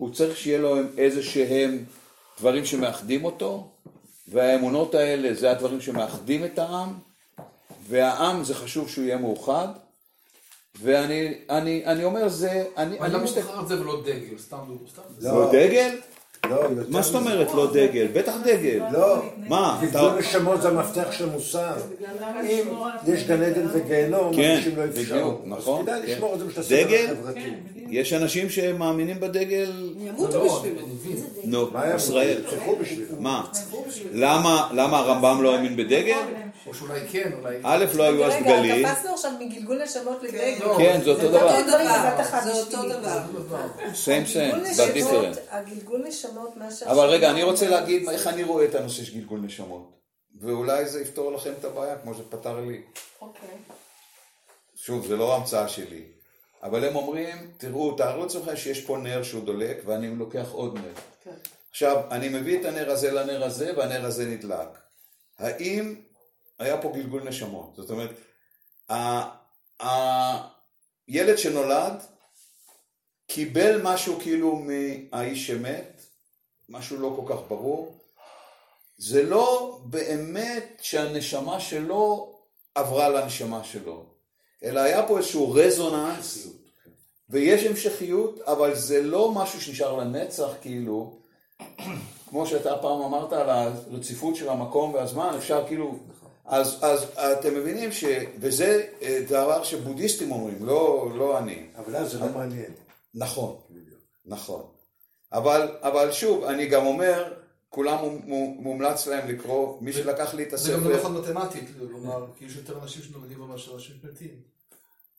הוא צריך שיהיה לו איזה שהם דברים שמאחדים אותו, והאמונות האלה זה הדברים שמאחדים את העם, והעם זה חשוב שהוא יהיה מאוחד, ואני אני, אני אומר זה, אני, אבל אני למה הוא מסתכל... בחר את זה ולא דגל? סתם דוגמא. סתם. לא דגל? לא, מה זאת. אומרת לא דגל? בטח דגל. לא, מה? גלגול אתה- נשמות זה המפתח של המוסר. אם יש גן עדן וגיהנום, כן, אנשים לא יפשעו. בדיוק, נכון. אז כדאי כן. לשמור את זה בשביל הסדר דגל? החברתי. יש אנשים שמאמינים בדגל, ימותו לא, בשבילו. נו, ישראל. מה? למה למה הרמב"ם לא האמין בדגל? או שאולי כן, אולי... א', לא היו אז רגע, דגלים. תפסנו עכשיו מגלגול נשמות לדגל. כן, זה אותו דבר. זה אותו. דבר. סיים סיים, different. הגלגול נשמות, מה ש... אבל רגע, אני רוצה להגיד איך אני רואה את הנושא של גלגול נשמות. ואולי זה יפתור לכם את הבעיה, כמו שפתר לי. אוקיי. שוב, זה לא המצאה שלי. אבל הם אומרים, תראו, תארו לעצמכם שיש פה נר שהוא דולק, ואני לוקח עוד נר. כן. עכשיו, אני מביא את הנר הזה לנר הזה, והנר הזה נדלק. האם היה פה גלגול נשמות? זאת אומרת, הילד שנולד קיבל משהו כאילו מהאיש שמת, משהו לא כל כך ברור. זה לא באמת שהנשמה שלו עברה לנשמה שלו, אלא היה פה איזשהו רזוננס, ויש המשכיות, אבל זה לא משהו שנשאר לנצח כאילו, כמו שאתה פעם אמרת על הרציפות של המקום והזמן, אפשר כאילו, אז, אז אתם מבינים ש... וזה אה, דבר שבודהיסטים אומרים, לא, לא אני. אבל אז זה לא מעניין. נכון, נכון. אבל, אבל שוב, אני גם אומר, כולם מומ- מומ- מומלץ להם לקרוא, מי שלקח לי את זה גם לא הספר, נכון מתמטית, כלומר, כי יש יותר אנשים שנולדים בו מאשר אנשים מתים.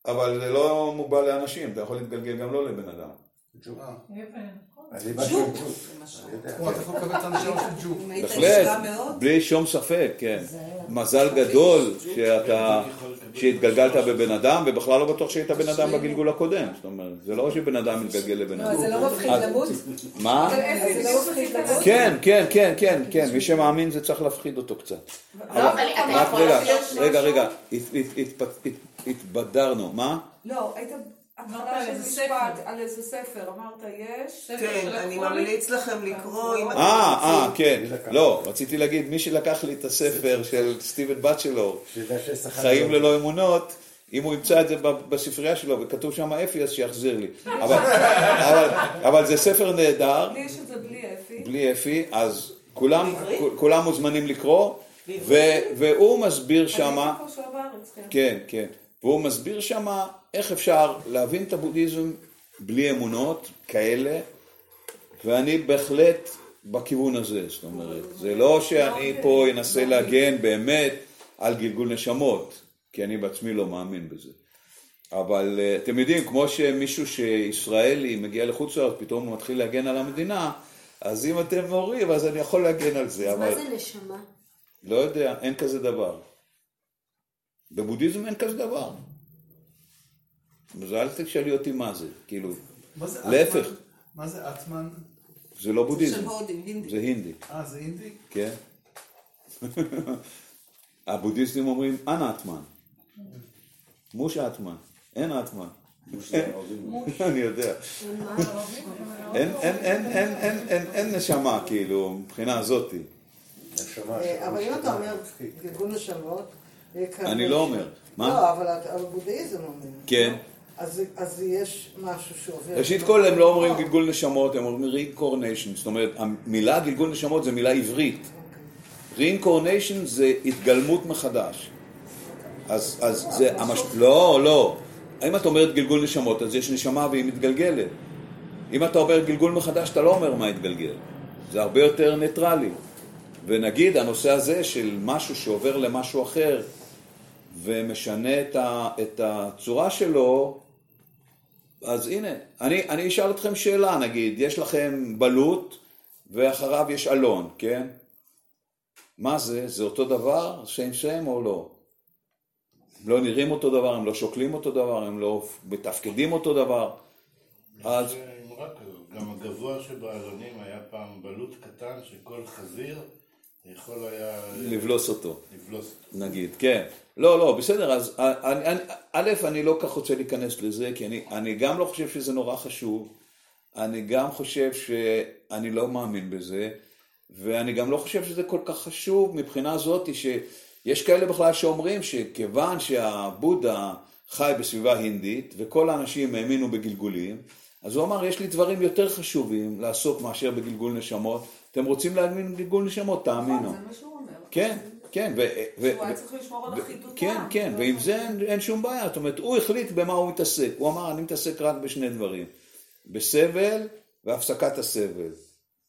אבל זה לא מוגבל לאנשים, אתה יכול להתגלגל גם לא לבן אדם. ג'וק. בהחלט, בלי שום ספק, כן. מזל גדול שאתה, שהתגלגלת בבן אדם, ובכלל לא בטוח שהיית בן אדם בגלגול הקודם. זאת אומרת, זה לא שבן אדם מתגלגל לבן לא, אדם. זה לא מפחיד למות? מה? לא מפחיד למות? כן, כן, כן, כן, כן, מי שמאמין זה צריך להפחיד אותו קצת. לא, רגע? רגע, רגע, הת- הת- הת- הת- התבדרנו, מה? לא, היית אמרת על איזה ספר. על איזה ספר, אמרת יש. כן, אני ממליץ לכם לקרוא אם אתם אה, אה, רוצים. כן. לא, רציתי להגיד, מי שלקח לי את הספר של סטיבן בצ'לור, חיים. ללא אמונות, אם הוא ימצא את זה ב- בספרייה שלו וכתוב שם אפי, אז שיחזיר לי. אבל, אבל, אבל זה ספר נהדר, לי יש את זה בלי אפי. בלי אפי, אז כולם, מוזמנים לקרוא, ו, והוא מסביר שמה, אני איפה שהוא בארץ, כן. כן, כן, והוא מסביר שמה איך אפשר להבין את הבודהיזם בלי אמונות כאלה, ואני בהחלט בכיוון הזה, זאת אומרת, זה לא שאני פה אנסה להגן באמת על גלגול נשמות, כי אני בעצמי לא מאמין בזה. אבל אה, אתם יודעים, כמו שמישהו שישראלי מגיע לחוץ לארץ, פתאום הוא מתחיל להגן על המדינה, אז אם אתם מורים, אז אני יכול להגן על זה, אז מה אבל זה נשמה? לא יודע, אין כזה דבר. בבודהיזם אין כזה דבר. אז אל תשאלי אותי מה זה, כאילו, מה זה להפך. אטמן? מה זה אטמן? זה לא של בודהיזם, הודים, הינדי. זה הינדי, אה, זה אינדי? כן? הבודהיסטים אומרים אנא אטמן, מוש אטמן, אין אטמן. אני יודע. אין, נשמה, כאילו, מבחינה. נשמה אה, אבל אם אתה אומר גלגול נשמות, אה, כאן- אני לא אומר. מה? לא, אבל את- אבל בודהיזם אומר. כן. אז אז יש משהו שעובר. ראשית כל הם לא אומרים גלגול נשמות, הם אומרים reincarnation, זאת אומרת המילה גלגול נשמות זה מילה עברית. reincarnation זה התגלמות מחדש. אז, אז זה, המש... לא, לא. אם אתה אומר גלגול נשמות, אז יש נשמה והיא מתגלגלת. אם אתה אומר גלגול מחדש, אתה לא אומר מה התגלגל. זה הרבה יותר ניטרלי. ונגיד הנושא הזה של משהו שעובר למשהו אחר ומשנה את, ה, את הצורה שלו, אז הנה, אני, אני אשאל אתכם שאלה, נגיד, יש לכם בלוט ואחריו יש אלון, כן? מה זה? זה אותו דבר? שם שם או לא? הם לא נראים אותו דבר, הם לא שוקלים אותו דבר, הם לא מתפקדים אותו דבר. אז גם הגבוה שבעלונים היה פעם בלוט קטן שכל חזיר יכול היה לבלוס אותו. לבלוס אותו. נגיד, כן. לא, לא, בסדר, אז אני, אני, א', אני לא כך רוצה להיכנס לזה, כי אני, אני גם לא חושב שזה נורא חשוב, אני גם חושב שאני לא מאמין בזה, ואני גם לא חושב שזה כל כך חשוב מבחינה זאת שיש כאלה בכלל שאומרים שכיוון שהבודה חי בסביבה הינדית, וכל האנשים האמינו בגלגולים, אז הוא אמר, יש לי דברים יותר חשובים לעסוק מאשר בגלגול נשמות. אתם רוצים להאמין בגלגול נשמות? תאמינו. זה מה שהוא אומר. כן, כן. ו- שהוא היה צריך לשמור על אחידותם. כן, כן, ועם זה אין, שום בעיה. זאת אומרת, הוא החליט במה הוא מתעסק. הוא אמר, אני מתעסק רק בשני דברים. בסבל והפסקת הסבל.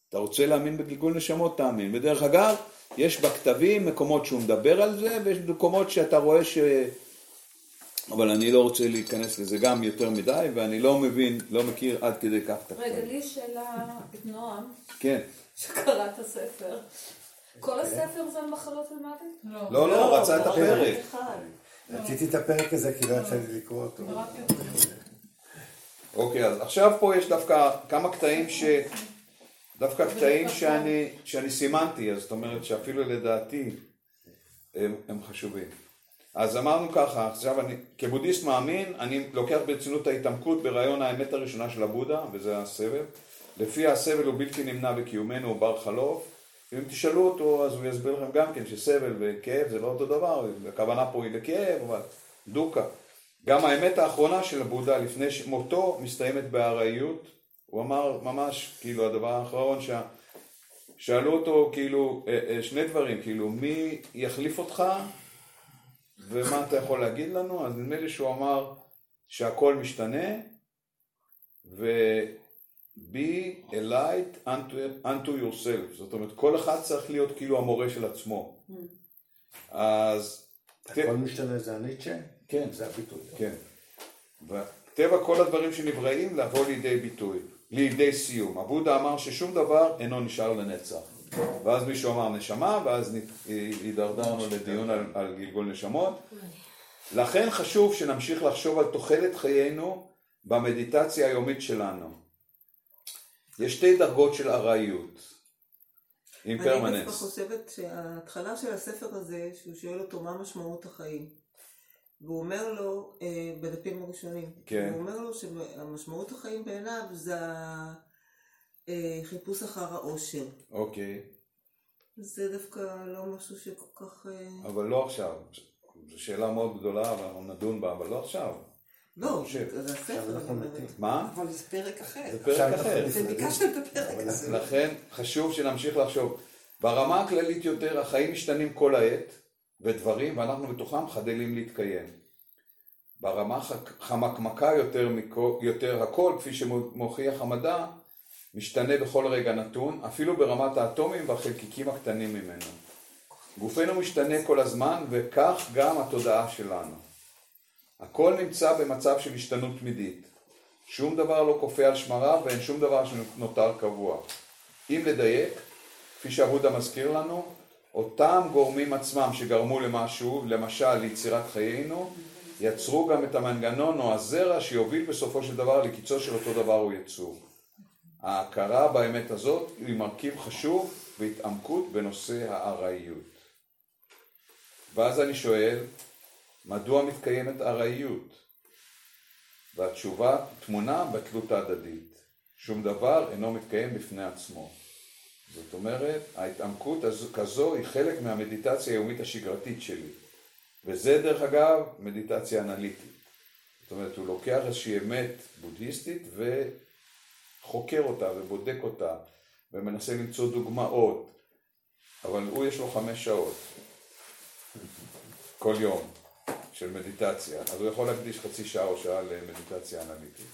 אתה רוצה להאמין בגלגול נשמות? תאמין. ודרך אגב, יש בכתבים מקומות שהוא מדבר על זה, ויש מקומות שאתה רואה ש... אבל אני לא רוצה להיכנס לזה גם יותר מדי, ואני לא מבין, לא מכיר עד כדי כך את רגע, הכתב. לי יש שאלה את נועם, כן. שקרא את הספר. כל הספר זה על מחלות ומוות? לא, לא, רצה את הפרק. רציתי את הפרק הזה כי לא יצא לי לקרוא אותו. אוקיי, אז עכשיו פה יש דווקא כמה קטעים ש... דווקא קטעים שאני, שאני סימנתי, אז זאת אומרת שאפילו לדעתי הם, הם חשובים. אז אמרנו ככה, עכשיו אני, כבודהיסט מאמין, אני לוקח ברצינות ההתעמקות ברעיון האמת הראשונה של הבודה, וזה הסבל. לפי הסבל הוא בלתי נמנע בקיומנו, הוא בר חלוף. ואם תשאלו אותו, אז הוא יסביר לכם גם כן שסבל וכאב זה לא אותו דבר, הכוונה פה היא לכאב, אבל דוקה. גם האמת האחרונה של הבודה לפני מותו מסתיימת בארעיות. הוא אמר ממש, כאילו, הדבר האחרון שה... שאלו אותו, כאילו, אה, אה, שני דברים, כאילו, מי יחליף אותך ומה אתה יכול להגיד לנו? אז נדמה לי שהוא אמר שהכל משתנה ו... be a light unto, unto yourself, זאת אומרת כל אחד צריך להיות כאילו המורה של עצמו. אז... הכל משתנה זה הניטשה? כן. זה הביטוי. כן. ו... טבע כל הדברים שנבראים לבוא לידי ביטוי, לידי סיום. הבודה אמר ששום דבר אינו נשאר לנצח. ואז מישהו אמר נשמה, ואז הידרדרנו לדיון על, על גלגול נשמות. לכן חשוב שנמשיך לחשוב על תוחלת חיינו במדיטציה היומית שלנו. יש שתי דרגות של ארעיות. עם אני. דווקא חושבת שההתחלה של הספר הזה, שהוא שואל אותו מה משמעות החיים. והוא אומר לו, אה, בדפים הראשונים, כן. הוא אומר לו שהמשמעות החיים בעיניו זה החיפוש אחר האושר. אוקיי, זה דווקא לא משהו שכל כך... אה, אבל לא עכשיו. זו שאלה מאוד גדולה ואנחנו נדון בה, אבל לא עכשיו. לא. זה הספר. מה? אבל זה פרק אחר. זה פרק אחר. אתם ביקשתם את הפרק הזה. לכן חשוב שנמשיך לחשוב. ברמה הכללית יותר החיים משתנים כל העת ודברים ואנחנו בתוכם חדלים להתקיים. ברמה חמקמקה יותר, יותר הכל כפי שמוכיח המדע משתנה בכל רגע נתון אפילו ברמת האטומים והחלקיקים הקטנים ממנו. גופנו משתנה כל הזמן וכך גם התודעה שלנו. הכל נמצא במצב של השתנות תמידית. שום דבר לא כופה על שמריו ואין שום דבר שנותר קבוע. אם לדייק, כפי שהבודה מזכיר לנו, אותם גורמים עצמם שגרמו למשהו, למשל ליצירת חיינו, יצרו גם את המנגנון או הזרע שיוביל בסופו של דבר לקיצו של אותו דבר או יצור. ההכרה באמת הזאת היא מרכיב חשוב בהתעמקות בנושא הארעיות. ואז אני שואל, מדוע מתקיימת ארעיות? והתשובה טמונה בתלות ההדדית. שום דבר אינו מתקיים בפני עצמו. זאת אומרת, ההתעמקות כזו היא חלק מהמדיטציה היומית השגרתית שלי. וזה דרך אגב מדיטציה אנליטית. זאת אומרת, הוא לוקח איזושהי אמת בודהיסטית וחוקר אותה ובודק אותה ומנסה למצוא דוגמאות, אבל הוא יש לו חמש שעות כל יום של מדיטציה, אז הוא יכול להקדיש חצי שעה או שעה למדיטציה אנליטית.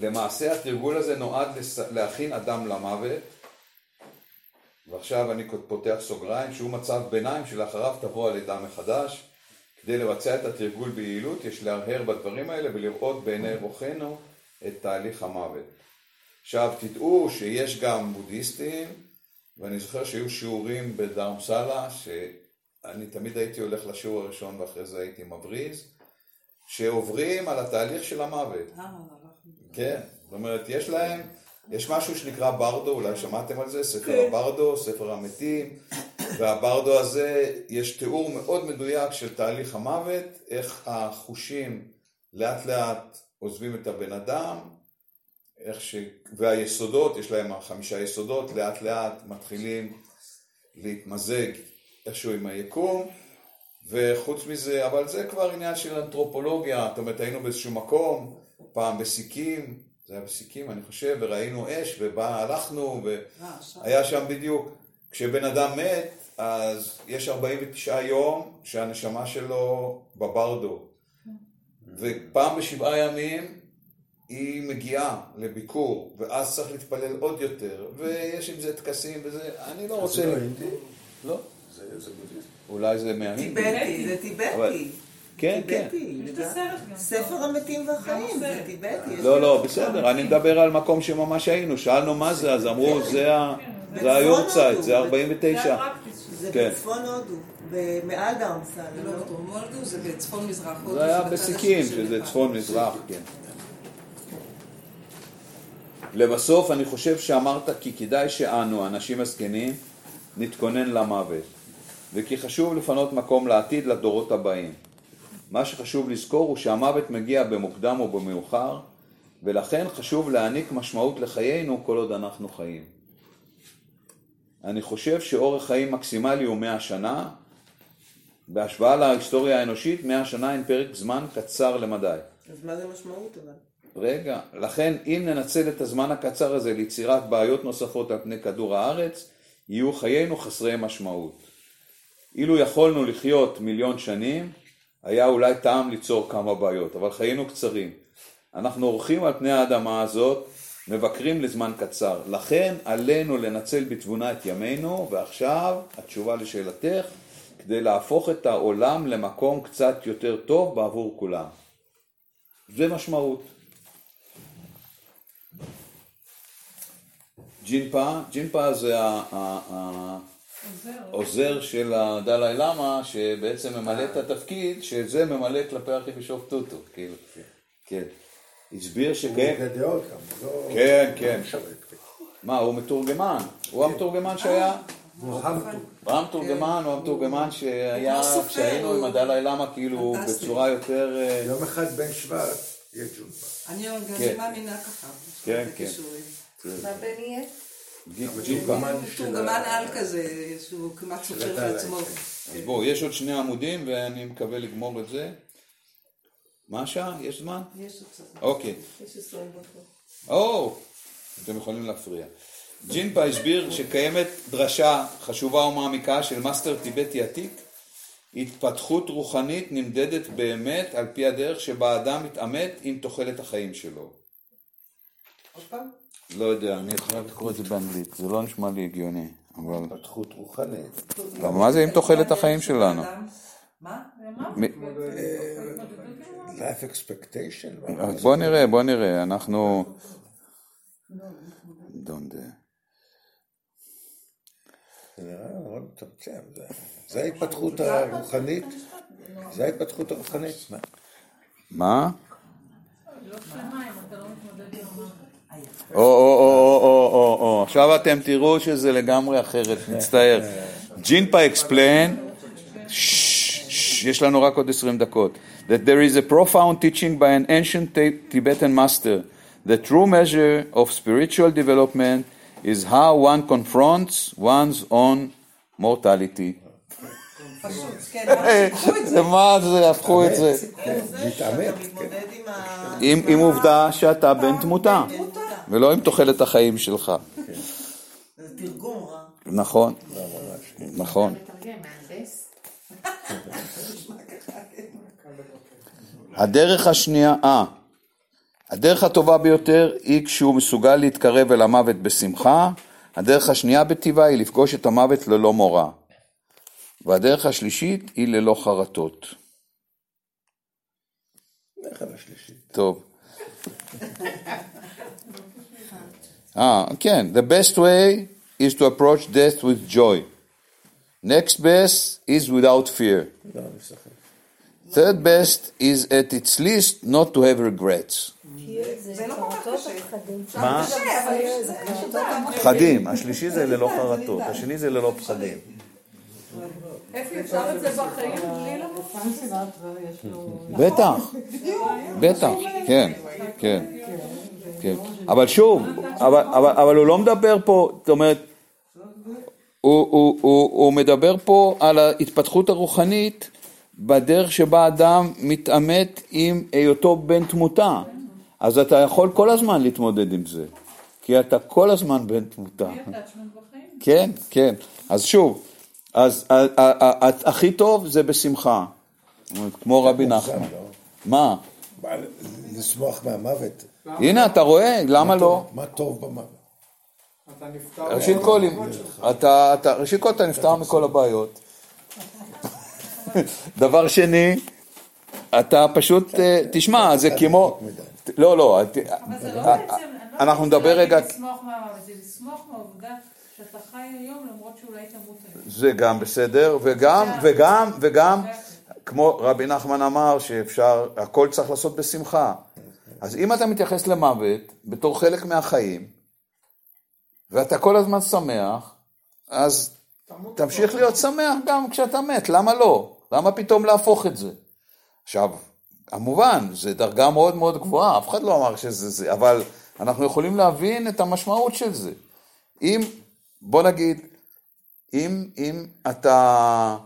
למעשה התרגול הזה נועד. להכין אדם למוות, ועכשיו אני פותח סוגריים, שהוא מצב ביניים שלאחריו תבוא הלידה מחדש. כדי לבצע את התרגול ביעילות יש להרהר בדברים האלה ולראות בעיני רוחנו את תהליך המוות. עכשיו תדעו שיש גם בודהיסטים, ואני זוכר שהיו שיעורים בדרמסלה, שאני תמיד הייתי הולך לשיעור הראשון ואחרי זה הייתי מבריז, שעוברים על התהליך של המוות. אה, כן, זאת אומרת, יש להם, יש משהו שנקרא ברדו, אולי שמעתם על זה, ספר כן. הברדו, ספר המתים, והברדו הזה, יש תיאור מאוד מדויק של תהליך המוות, איך החושים לאט לאט עוזבים את הבן אדם, איך ש... והיסודות, יש להם חמישה יסודות, לאט לאט מתחילים להתמזג איכשהו עם היקום, וחוץ מזה, אבל זה כבר עניין של אנתרופולוגיה, זאת אומרת היינו באיזשהו מקום, פעם בסיקים, זה היה בסיקים אני חושב, וראינו אש, ובה הלכנו, והיה שם בדיוק, כשבן אדם מת, אז יש 49 יום שהנשמה שלו בברדו, ופעם בשבעה ימים היא מגיעה לביקור, ואז צריך להתפלל עוד יותר, ויש עם זה טקסים וזה, אני לא רוצה... זה לא לא. אולי זה מההינדי. טיבטי, זה טיבטי. כן, כן. ספר המתים והחיים, זה. טיבטי. לא, לא, בסדר, אני מדבר על מקום שממש היינו, שאלנו מה זה, אז אמרו, זה ה- זה היורצייט, זה 49. זה כן. בצפון הודו, ב- מעל דארמסל. זה לא הודו, זה בצפון מזרח הודו. זה היה בסיקים, שזה. צפון מזרח, כן. לבסוף, אני חושב שאמרת כי כדאי שאנו, האנשים הזקנים, נתכונן למוות, וכי חשוב לפנות מקום לעתיד לדורות הבאים. מה שחשוב לזכור הוא שהמוות מגיע במוקדם או במאוחר, ולכן חשוב להעניק משמעות לחיינו כל עוד אנחנו חיים. אני חושב שאורך חיים מקסימלי הוא 100 שנה, בהשוואה להיסטוריה האנושית, 100 שנה הן פרק זמן קצר למדי. אז מה זה משמעות אבל? רגע, לכן אם ננצל את הזמן הקצר הזה ליצירת בעיות נוספות על פני כדור הארץ, יהיו חיינו חסרי משמעות. אילו יכולנו לחיות מיליון שנים, היה אולי טעם ליצור כמה בעיות, אבל חיינו קצרים. אנחנו אורחים על פני האדמה הזאת, מבקרים לזמן קצר. לכן עלינו לנצל בתבונה את ימינו, ועכשיו התשובה לשאלתך, כדי להפוך את העולם למקום קצת יותר טוב בעבור כולם. זה משמעות. ג'ינפה, ג'ינפה זה ה- העוזר של הדלאי למה, שבעצם ממלא את התפקיד, שזה ממלא כלפי ארכיבישוף טוטו, כאילו, כן. הסביר הוא שקיים, הוגה דעות גם, הוא לא... כן, כן. לא משרת. מה, הוא מתורגמן, הוא המתורגמן שהיה, הוא המתורגמן. הוא המתורגמן, הוא שהיה, סופר, כשהיינו הוא- עם הדלאי למה, כאילו. בצורה יותר, אה, יום אחד בן שבט יהיה ג'ונפה. אני גם כן. מאמינה ככה. כן, כן. מה בן יהיה? תורגמן על כזה, שהוא כמעט סופר הדלאי, לעצמו. אז בואו, יש עוד שני עמודים ואני מקווה לגמור את זה. מה השעה? יש זמן? יש עוד קצת. אוקיי. יש עשרים דקות. או, אתם יכולים להפריע. ג'ינפה הסביר שקיימת דרשה חשובה ומעמיקה של מאסטר טיבטי עתיק. התפתחות רוחנית נמדדת באמת על פי הדרך שבה האדם מתעמת עם תוחלת החיים שלו. עוד פעם? לא יודע, אני חייב לקרוא את זה באנגלית, זה לא נשמע לי הגיוני, אבל... התפתחות רוחנית. אבל מה זה עם תוחלת החיים שלנו? מה? מ- life expectation. אז בוא נראה, בוא נראה, אנחנו... דונדה. זה נראה מאוד מצמצם. זה- זה ההתפתחות הרוחנית? זה ההתפתחות הרוחנית? מה? לא שלמה אם אתה לא מתמודד עם. או, או, או, או, או, או, עכשיו אתם תראו שזה לגמרי אחרת, מצטער. ג'ינפה explain, ששש, יש לנו רק עוד 20 דקות, that there is a profound teaching by an ancient Ti- Tibetan master. The true measure of spiritual development is how one confronts one's own mortality. כן, זה. מה זה, הפכו את זה. להתעמת, עם ה... עם עם עובדה שאתה בן תמותה, ולא עם תוחלת החיים שלך. זה תרגום רע. נכון, נכון. מתרגם, מהנדס. הדרך השנייה, אה, הדרך הטובה ביותר היא כשהוא מסוגל להתקרב אל המוות בשמחה, הדרך השנייה בטבעה היא לפגוש את המוות ללא מורא, והדרך השלישית היא ללא חרטות. טוב. אה, כן, the best way is to approach death with joy. Next best is without fear. Third best is at its least not to have regrets. לא? מה? פחדים, השלישי זה ללא חרטות, השני זה ללא פחדים. איפה אפשר את זה בחיים בלי למות? בטח, בטח, כן, כן, כן. אבל שוב, אבל, אבל, אבל הוא לא מדבר פה, זאת אומרת, הוא, הוא, הוא, הוא מדבר פה על ההתפתחות הרוחנית בדרך שבה אדם מתעמת עם היותו בן תמותה. אז אתה יכול כל הזמן להתמודד עם זה, כי אתה כל הזמן בן תמותה. כן, כן. אז שוב, אז הכי טוב זה בשמחה, כמו רבי נחמן. מה? מה, לשמוח מהמוות? הנה, אתה רואה, למה לא? מה טוב במוות? ראשית כל, אם- אתה, אתה, ראשית כל אתה נפטר מכל הבעיות. דבר שני, אתה פשוט, אה, תשמע, זה כמו, לא, לא, את- אבל זה לא אה, בעצם, אני לא אנחנו נדבר רגע, זה לסמוך מהעובדה שאתה חי היום למרות שאולי תמות היום. זה גם בסדר, וגם, וגם, וגם, כמו רבי נחמן אמר, שאפשר, הכל צריך לעשות בשמחה. אז אם אתה מתייחס למוות בתור חלק מהחיים, ואתה כל הזמן שמח, אז תמשיך להיות שמח גם כשאתה מת, למה לא? למה פתאום להפוך את זה? עכשיו, כמובן, זו דרגה מאוד מאוד גבוהה, אף אחד לא אמר שזה זה, אבל אנחנו יכולים להבין את המשמעות של זה. אם, בוא נגיד, אם, אם אתה,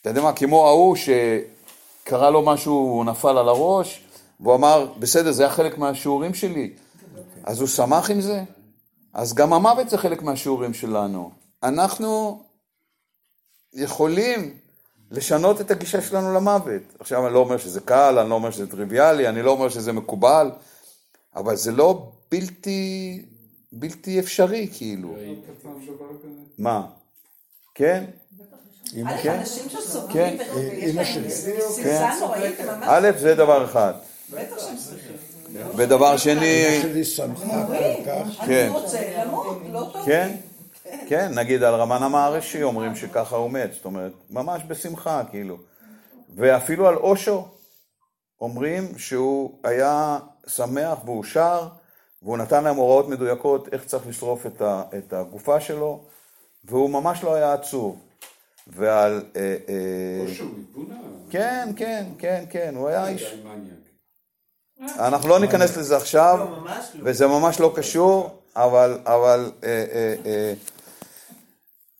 אתה יודע מה, כמו ההוא שקרה לו משהו, הוא נפל על הראש, והוא אמר, בסדר, זה היה חלק מהשיעורים שלי, אז הוא שמח עם זה? אז גם המוות זה חלק מהשיעורים שלנו. אנחנו יכולים לשנות את הגישה שלנו למוות. עכשיו, אני לא אומר שזה קל, אני לא אומר שזה טריוויאלי, אני לא אומר שזה מקובל, אבל זה לא בלתי, בלתי אפשרי, כאילו. מה? כן? כן? אנשים כן. שסובלים, ממש. א', זה דבר אחד. בטח שהם שמחים. ודבר שני. כן. אני רוצה למות, לא טוב. כן, כן, נגיד על רמן המערשי אומרים שככה הוא מת, זאת אומרת, ממש בשמחה, כאילו. ואפילו על אושו אומרים שהוא היה שמח והוא שר, והוא נתן להם הוראות מדויקות איך צריך לשרוף את, ה, את הגופה שלו, והוא ממש לא היה עצוב. ועל... אה, אה, אושו מפונה. כן, כן, כן, כן, הוא היה איש... אנחנו לא ניכנס לזה עכשיו, לא, לא. וזה ממש לא קשור, אבל, אבל, אה, אה, אה,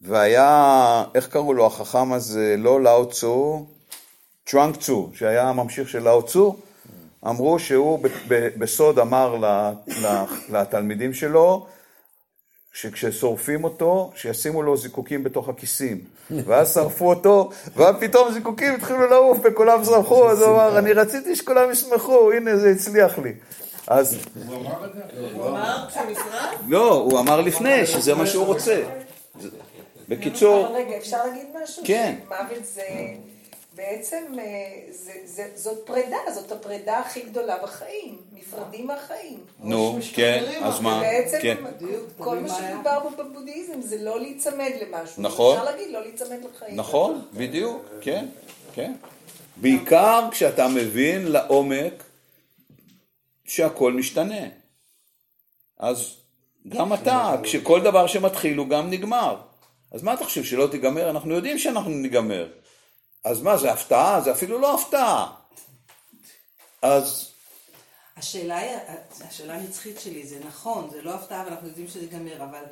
והיה, איך קראו לו החכם הזה, לא לאו צו, צ'ואנג צו, שהיה הממשיך של לאו צו, אמרו שהוא בסוד אמר לתלמידים שלו, שכששורפים אותו, שישימו לו זיקוקים בתוך הכיסים. ואז שרפו אותו, ואז פתאום זיקוקים התחילו לעוף וכולם שמחו, אז הוא אמר, אני רציתי שכולם ישמחו, הנה זה הצליח לי. אז הוא אמר את זה? הוא אמר כשהוא נשרף? לא, הוא אמר לפני שזה מה שהוא רוצה. בקיצור, רגע, אפשר להגיד משהו? כן. שמוות זה בעצם, אה, זה- זה- זאת פרידה, זאת הפרידה הכי גדולה בחיים. נפרדים מהחיים. נו, כן, אז מה? בעצם כן. כל מה שמדובר בו בבודהיזם זה לא להיצמד למשהו. נכון. אפשר להגיד לא להיצמד לחיים. נכון, בדיוק, כן, כן. בעיקר כשאתה מבין לעומק שהכל משתנה. אז גם אתה, כשכל דבר שמתחיל הוא גם נגמר. אז מה אתה חושב, שלא תיגמר? אנחנו יודעים שאנחנו ניגמר. אז מה, זה הפתעה? זה אפילו לא הפתעה. אז השאלה היא, השאלה הנצחית שלי, זה נכון, זה לא הפתעה ואנחנו יודעים שזה ייגמר, אבל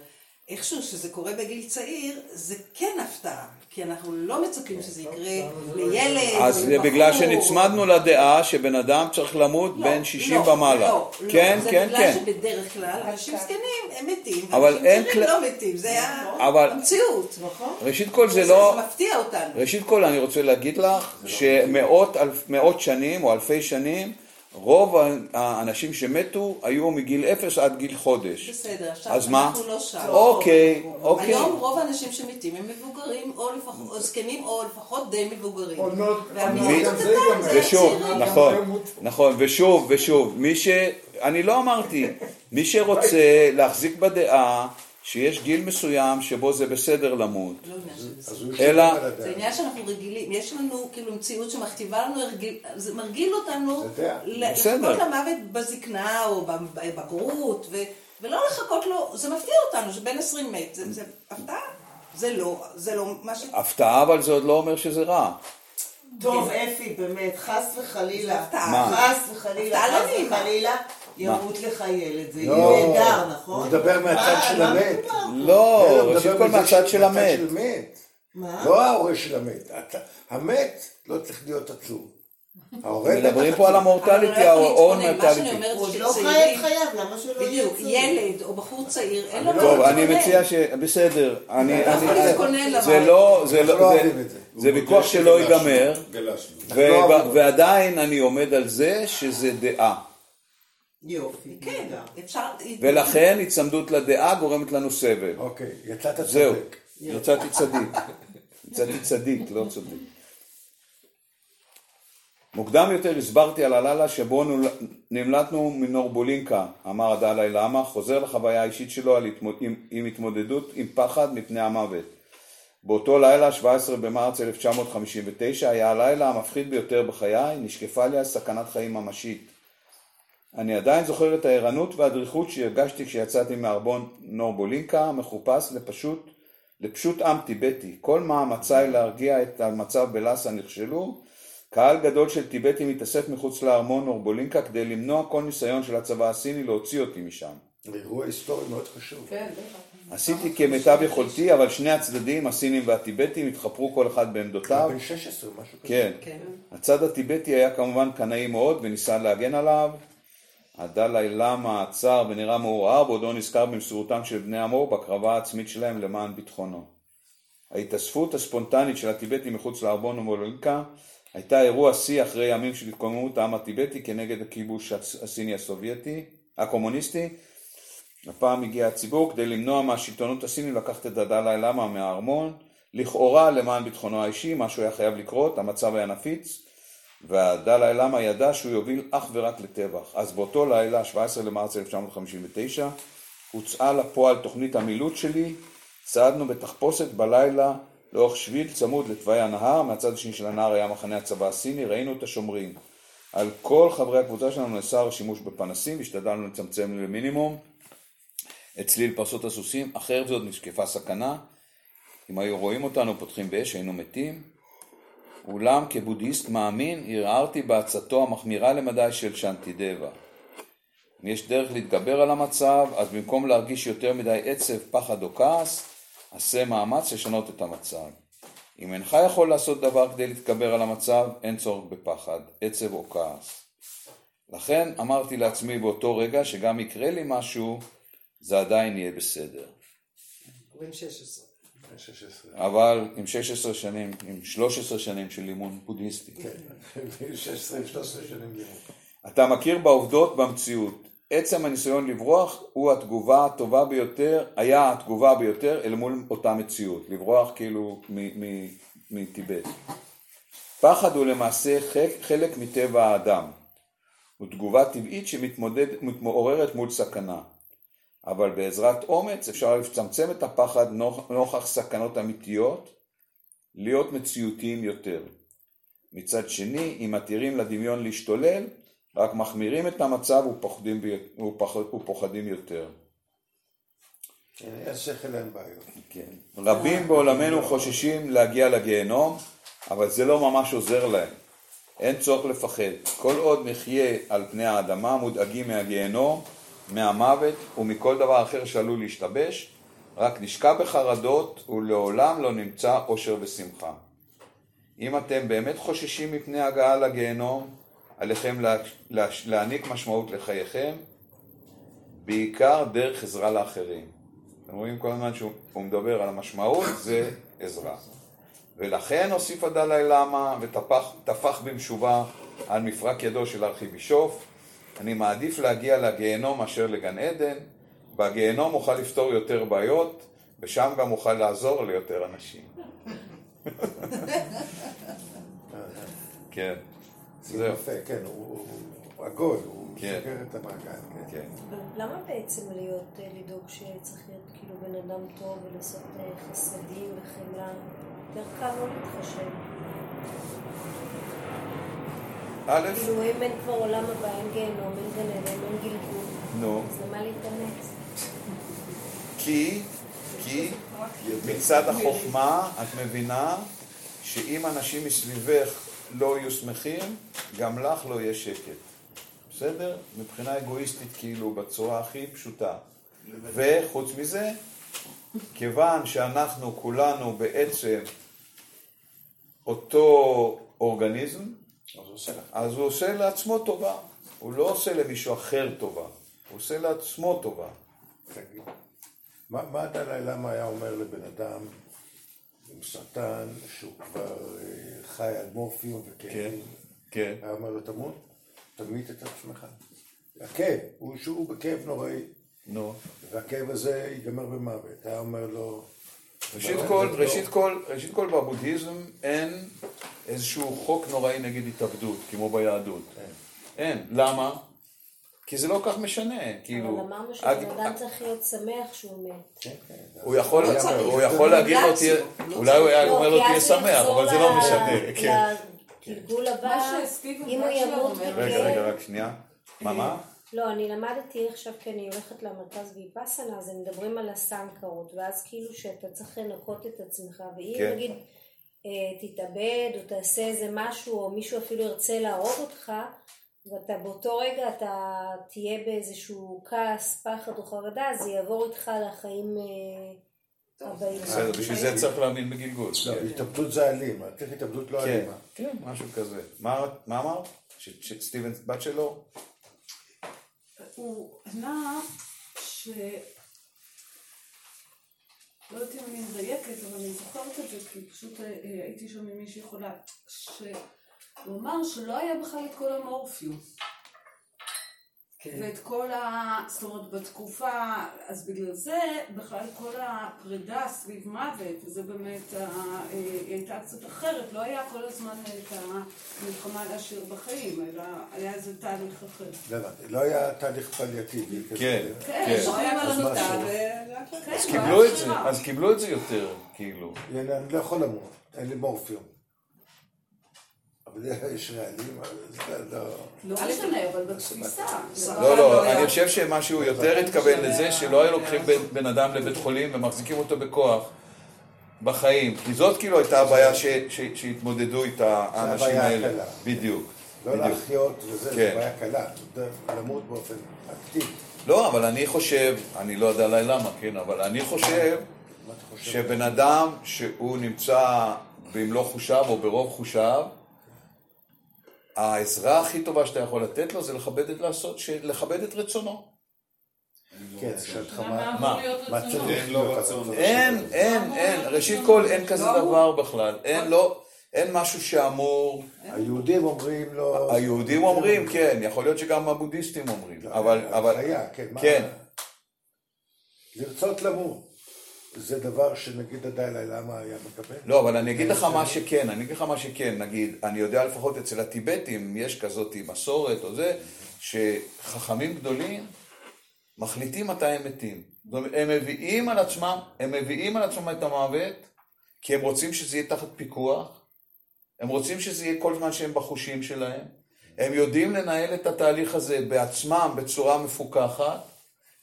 איכשהו שזה קורה בגיל צעיר, זה כן הפתעה, כי אנחנו לא מצפים שזה יקרה לילד, אז זה. בגלל שנצמדנו לדעה שבן אדם צריך למות לא, בין 60 לא, ומעלה. לא, לא, כן, זה כן, בגלל כן. שבדרך כלל אנשים זקנים הם מתים, אבל ואנשים אין צעירים כל- לא מתים, זה אבל- המציאות. ראשית כל זה זה לא... זה מפתיע אותנו. ראשית כל אני רוצה להגיד לך שמאות שנים או אלפי שנים רוב האנשים שמתו היו מגיל אפס עד גיל חודש. בסדר, עכשיו אז מה? אנחנו לא שם. אוקיי, אוקיי. היום רוב האנשים שמתים הם מבוגרים, או לפחות, או זקנים, או לפחות די מבוגרים. והמיעוט מי- הקטן זה ושוב. נכון, נכון, ושוב, ושוב, מי ש... אני לא אמרתי, מי שרוצה להחזיק בדעה שיש גיל מסוים שבו זה בסדר למות, לא עניין של בסדר. אלא, זה עניין שאנחנו רגילים, יש לנו כאילו מציאות שמכתיבה לנו, זה מרגיל אותנו. לחכות למוות בזקנה או בבגרות, ו- ולא לחכות לו, זה מפתיע אותנו שבן 20 מת, זה זה הפתעה, זה לא, זה לא מה ש... הפתעה אבל זה עוד לא אומר שזה רע. טוב, אפי, באמת, חס וחלילה. מה? חס וחלילה, לא חס. וחלילה, ימות לך ילד. זה לא, נהדר, נכון? הוא מדבר מהצד מה, של המת. לא, הוא מדבר ראשית כל מהצד של המת. מה? לא ההורה של המת. המת לא צריך להיות עצוב. ההורה מדברים פה על עצוב. המורטליטי, לא mortality. אומרת הוא עוד לא חי את חייו, למה שלא יהיה בדיוק, עצוב? ילד או בחור צעיר, אין לו מה טוב, אני להתכונן. מציע ש... בסדר, אני... אני- זה. לא... זה לא... לא זה- ויכוח שלא ייגמר, לא. ועדיין אני עומד על זה שזה דעה. יופי, כן. אפשר... ולכן היצמדות לדעה גורמת לנו סבל. אוקיי, יצאת זהו, צודק. יצאתי צדיק. יצאתי צדיק, לא צדיק. מוקדם יותר הסברתי על הלילה שבו נמלטנו מנורבולינקה, אמר הדלאי למה, חוזר לחוויה האישית שלו על עם, עם התמודדות עם פחד מפני המוות. באותו לילה, 17 במרץ 1959, היה הלילה המפחיד ביותר בחיי, נשקפה לי סכנת חיים ממשית. אני עדיין זוכר את הערנות והדריכות שהרגשתי כשיצאתי מארבון נורבולינקה, מחופש לפשוט, לפשוט עם טיבטי. כל מאמציי להרגיע את המצב בלאסה נכשלו. קהל גדול של טיבטים התאסף מחוץ לארמון נורבולינקה כדי למנוע כל ניסיון של הצבא הסיני להוציא אותי משם. אירוע היסטורי מאוד חשוב. כן, בטח. עשיתי כמיטב יכולתי, אבל שני הצדדים, הסינים והטיבטים, התחפרו כל אחד בעמדותיו. בן 16, משהו כזה. כן. כן. הצד הטיבטי היה כמובן קנאי מאוד וניסה להגן עליו. הדלאי למה עצר ונראה מעורער בעודו נזכר במסירותם של בני עמו בהקרבה העצמית שלהם למען ביטחונו. ההתאספות הספונטנית של הטיבטים מחוץ לארבון ומולינקה הייתה אירוע שיא אחרי ימים של התקוממות העם הטיבטי כנגד הכיבוש הס- הסיני הסובייטי, הקומוניסטי. הפעם הגיע הציבור כדי למנוע מהשלטונות הסינים לקחת את הדלאי למה מהארמון, לכאורה למען ביטחונו האישי, משהו היה חייב לקרות, המצב היה נפיץ. והדלאי למה ידע שהוא יוביל אך ורק לטבח. אז באותו לילה, 17 למרץ 1959, הוצאה לפועל תוכנית המילוט שלי, צעדנו בתחפושת בלילה לאורך שביל צמוד לתוואי הנהר, מהצד השני של הנהר היה מחנה הצבא הסיני, ראינו את השומרים. על כל חברי הקבוצה שלנו נאסר שימוש בפנסים, השתדלנו לצמצם למינימום את צליל פרסות הסוסים, אחרת זאת נשקפה סכנה. אם היו רואים אותנו פותחים באש, היינו מתים. אולם כבודהיסט מאמין, ערערתי בעצתו המחמירה למדי של שאנטידבה. אם יש דרך להתגבר על המצב, אז במקום להרגיש יותר מדי עצב, פחד או כעס, עשה מאמץ לשנות את המצב. אם אינך יכול לעשות דבר כדי להתגבר על המצב, אין צורך בפחד, עצב או כעס. לכן אמרתי לעצמי באותו רגע שגם יקרה לי משהו, זה עדיין יהיה בסדר. בן 16. אבל עם 16 שנים, עם 13 שנים של לימון בודהיסטי. כן, 16, 13 שנים לימון. אתה מכיר בעובדות במציאות. עצם הניסיון לברוח הוא התגובה הטובה ביותר, היה התגובה ביותר אל מול אותה מציאות. לברוח כאילו מטיבט. פחד הוא למעשה חלק מטבע האדם. הוא תגובה טבעית שמתעוררת מול סכנה. אבל בעזרת אומץ אפשר לצמצם את הפחד נוכח סכנות אמיתיות, להיות מציאותיים יותר. מצד שני, אם מתירים לדמיון להשתולל, רק מחמירים את המצב ופוחדים, ופחד, ופוחדים יותר. יש שכל אין בעיות. כן. רבים בעולמנו חוששים להגיע לגיהנום, אבל זה לא ממש עוזר להם. אין צורך לפחד. כל עוד נחיה על פני האדמה מודאגים מהגיהנום, מהמוות ומכל דבר אחר שעלול להשתבש, רק נשקע בחרדות ולעולם לא נמצא אושר ושמחה. אם אתם באמת חוששים מפני הגעה לגיהנום, עליכם לה, לה, להעניק משמעות לחייכם, בעיקר דרך עזרה לאחרים. אתם רואים כל הזמן שהוא מדבר על המשמעות, זה עזרה. ולכן הוסיף הדלאי למה וטפח במשובה על מפרק ידו של ארכיבישוף, אני מעדיף להגיע לגיהנום מאשר לגן עדן, בגיהנום אוכל לפתור יותר בעיות, ושם גם אוכל לעזור ליותר אנשים. כן. זה יפה, כן, הוא עגול, הוא סוגר את המעגל. כן. למה בעצם להיות, אה, לדאוג שצריך להיות כאילו בן אדם טוב ולעשות אה, חסדים וחמלה? יותר קל לא להתחשב. א', כאילו אם אין כבר עולם הבא, אין גיהנום, אין גן עדן, אין גלגול. נו. אז למה להתאמץ? כי, כי מצד החוכמה את מבינה שאם אנשים מסביבך לא יהיו שמחים, גם לך לא יהיה שקט. בסדר? מבחינה אגואיסטית כאילו בצורה הכי פשוטה. וחוץ מזה, כיוון שאנחנו כולנו בעצם אותו אורגניזם, אז הוא עושה לעצמו טובה. הוא לא עושה למישהו אחר טובה, הוא עושה לעצמו טובה. מה, מה דלאי למה היה אומר לבן אדם עם סרטן שהוא כבר אה, חי על מורפיום וכאבים? כן. היה אומר לו תמות, תמית את עצמך. הכאב, הוא שהוא בכאב נוראי. נו. והכאב הזה ייגמר במוות. היה אומר לו... ראשית לא, כל, לא- ראשית כל, ראשית כל בבודהיזם אין איזשהו חוק נוראי נגד התאבדות, כמו ביהדות. אין. למה? כי זה לא כל כך משנה, כאילו... אבל אמרנו שבן אדם צריך להיות שמח שהוא מת. הוא יכול, לא צריך. הוא יכול להגיד לו, תהיה, אולי הוא היה לא, אומר לו כי תהיה הוא שמח, אבל זה לא משנה, כן. לגלגול הבא, מה שסטיבן אם הוא ימות. רגע, רגע, רק שנייה. מה, מה? לא, אני למדתי עכשיו כי אני הולכת למרכז ויפאסנה, אז הם מדברים על הסנקרות, ואז כאילו שאתה צריך לנקות את עצמך, ואם כן. נגיד אה, תתאבד או תעשה איזה משהו, או מישהו אפילו ירצה להרוג אותך, ואתה באותו רגע אתה תהיה באיזשהו כעס, פחד או חרדה, אז זה יעבור איתך לחיים אה, הבאים. בסדר, בשביל זה צריך להאמין בגלגול. לא, כן. התאבדות זה אלים, התאבדות לא כן, אלימה. כן, משהו כזה. מה מה אמרת? שסטיבן בת שלו? הוא ענה ש... לא יודעת אם אני מדייקת, אבל אני זוכרת את זה, כי פשוט אה, אה, הייתי שם עם מישהי חולה, שהוא אמר שלא היה בכלל את כל המורפיום. כן. ואת כל ה... זאת אומרת, בתקופה, אז בגלל זה, בכלל כל הפרידה סביב מוות, וזה באמת, ה... היא הייתה קצת אחרת, לא היה כל הזמן את המלחמה להשאיר בחיים, אלא היה איזה תהליך אחר. לא לא היה תהליך פליאטיבי. כן, כן, שוכבים על המיטה, אז קיבלו את זה, אז קיבלו את זה יותר, כאילו. אני לא יכול למות, אין לי מורפיום. אבל יש רעלים, אבל זה לא... לא משנה, אבל בתפיסה. לא, לא, אני חושב שמשהו יותר התכוון לזה שלא היו לוקחים בן אדם לבית חולים ומחזיקים אותו בכוח בחיים. כי זאת כאילו הייתה הבעיה שהתמודדו איתה האנשים האלה. בדיוק. לא להחיות וזה, זה בעיה קלה. למות באופן אקטיבי. לא, אבל אני חושב, אני לא יודע עליי למה, כן, אבל אני חושב שבן אדם שהוא נמצא במלוא חושיו או ברוב חושיו, העזרה הכי טובה שאתה יכול לתת לו זה לכבד את לעשות, לכבד את רצונו. כן, שאלת מה, מה צריך להיות רצון? אין, אין, אין, ראשית כל אין כזה דבר בכלל, אין, לא, אין משהו שאמור... היהודים אומרים לא... היהודים אומרים, כן, יכול להיות שגם הבודהיסטים אומרים, אבל... אבל... כן. לרצות למות. זה דבר שנגיד הדלאי למה היה מקבל? לא, אבל אני אגיד לך מה שכן, אני אגיד לך מה שכן, נגיד, אני יודע לפחות אצל הטיבטים, יש כזאת מסורת או זה, שחכמים גדולים מחליטים מתי הם מתים. זאת אומרת, הם מביאים על עצמם, הם מביאים על עצמם את המוות, כי הם רוצים שזה יהיה תחת פיקוח, הם רוצים שזה יהיה כל זמן שהם בחושים שלהם, הם יודעים לנהל את התהליך הזה בעצמם בצורה מפוקחת,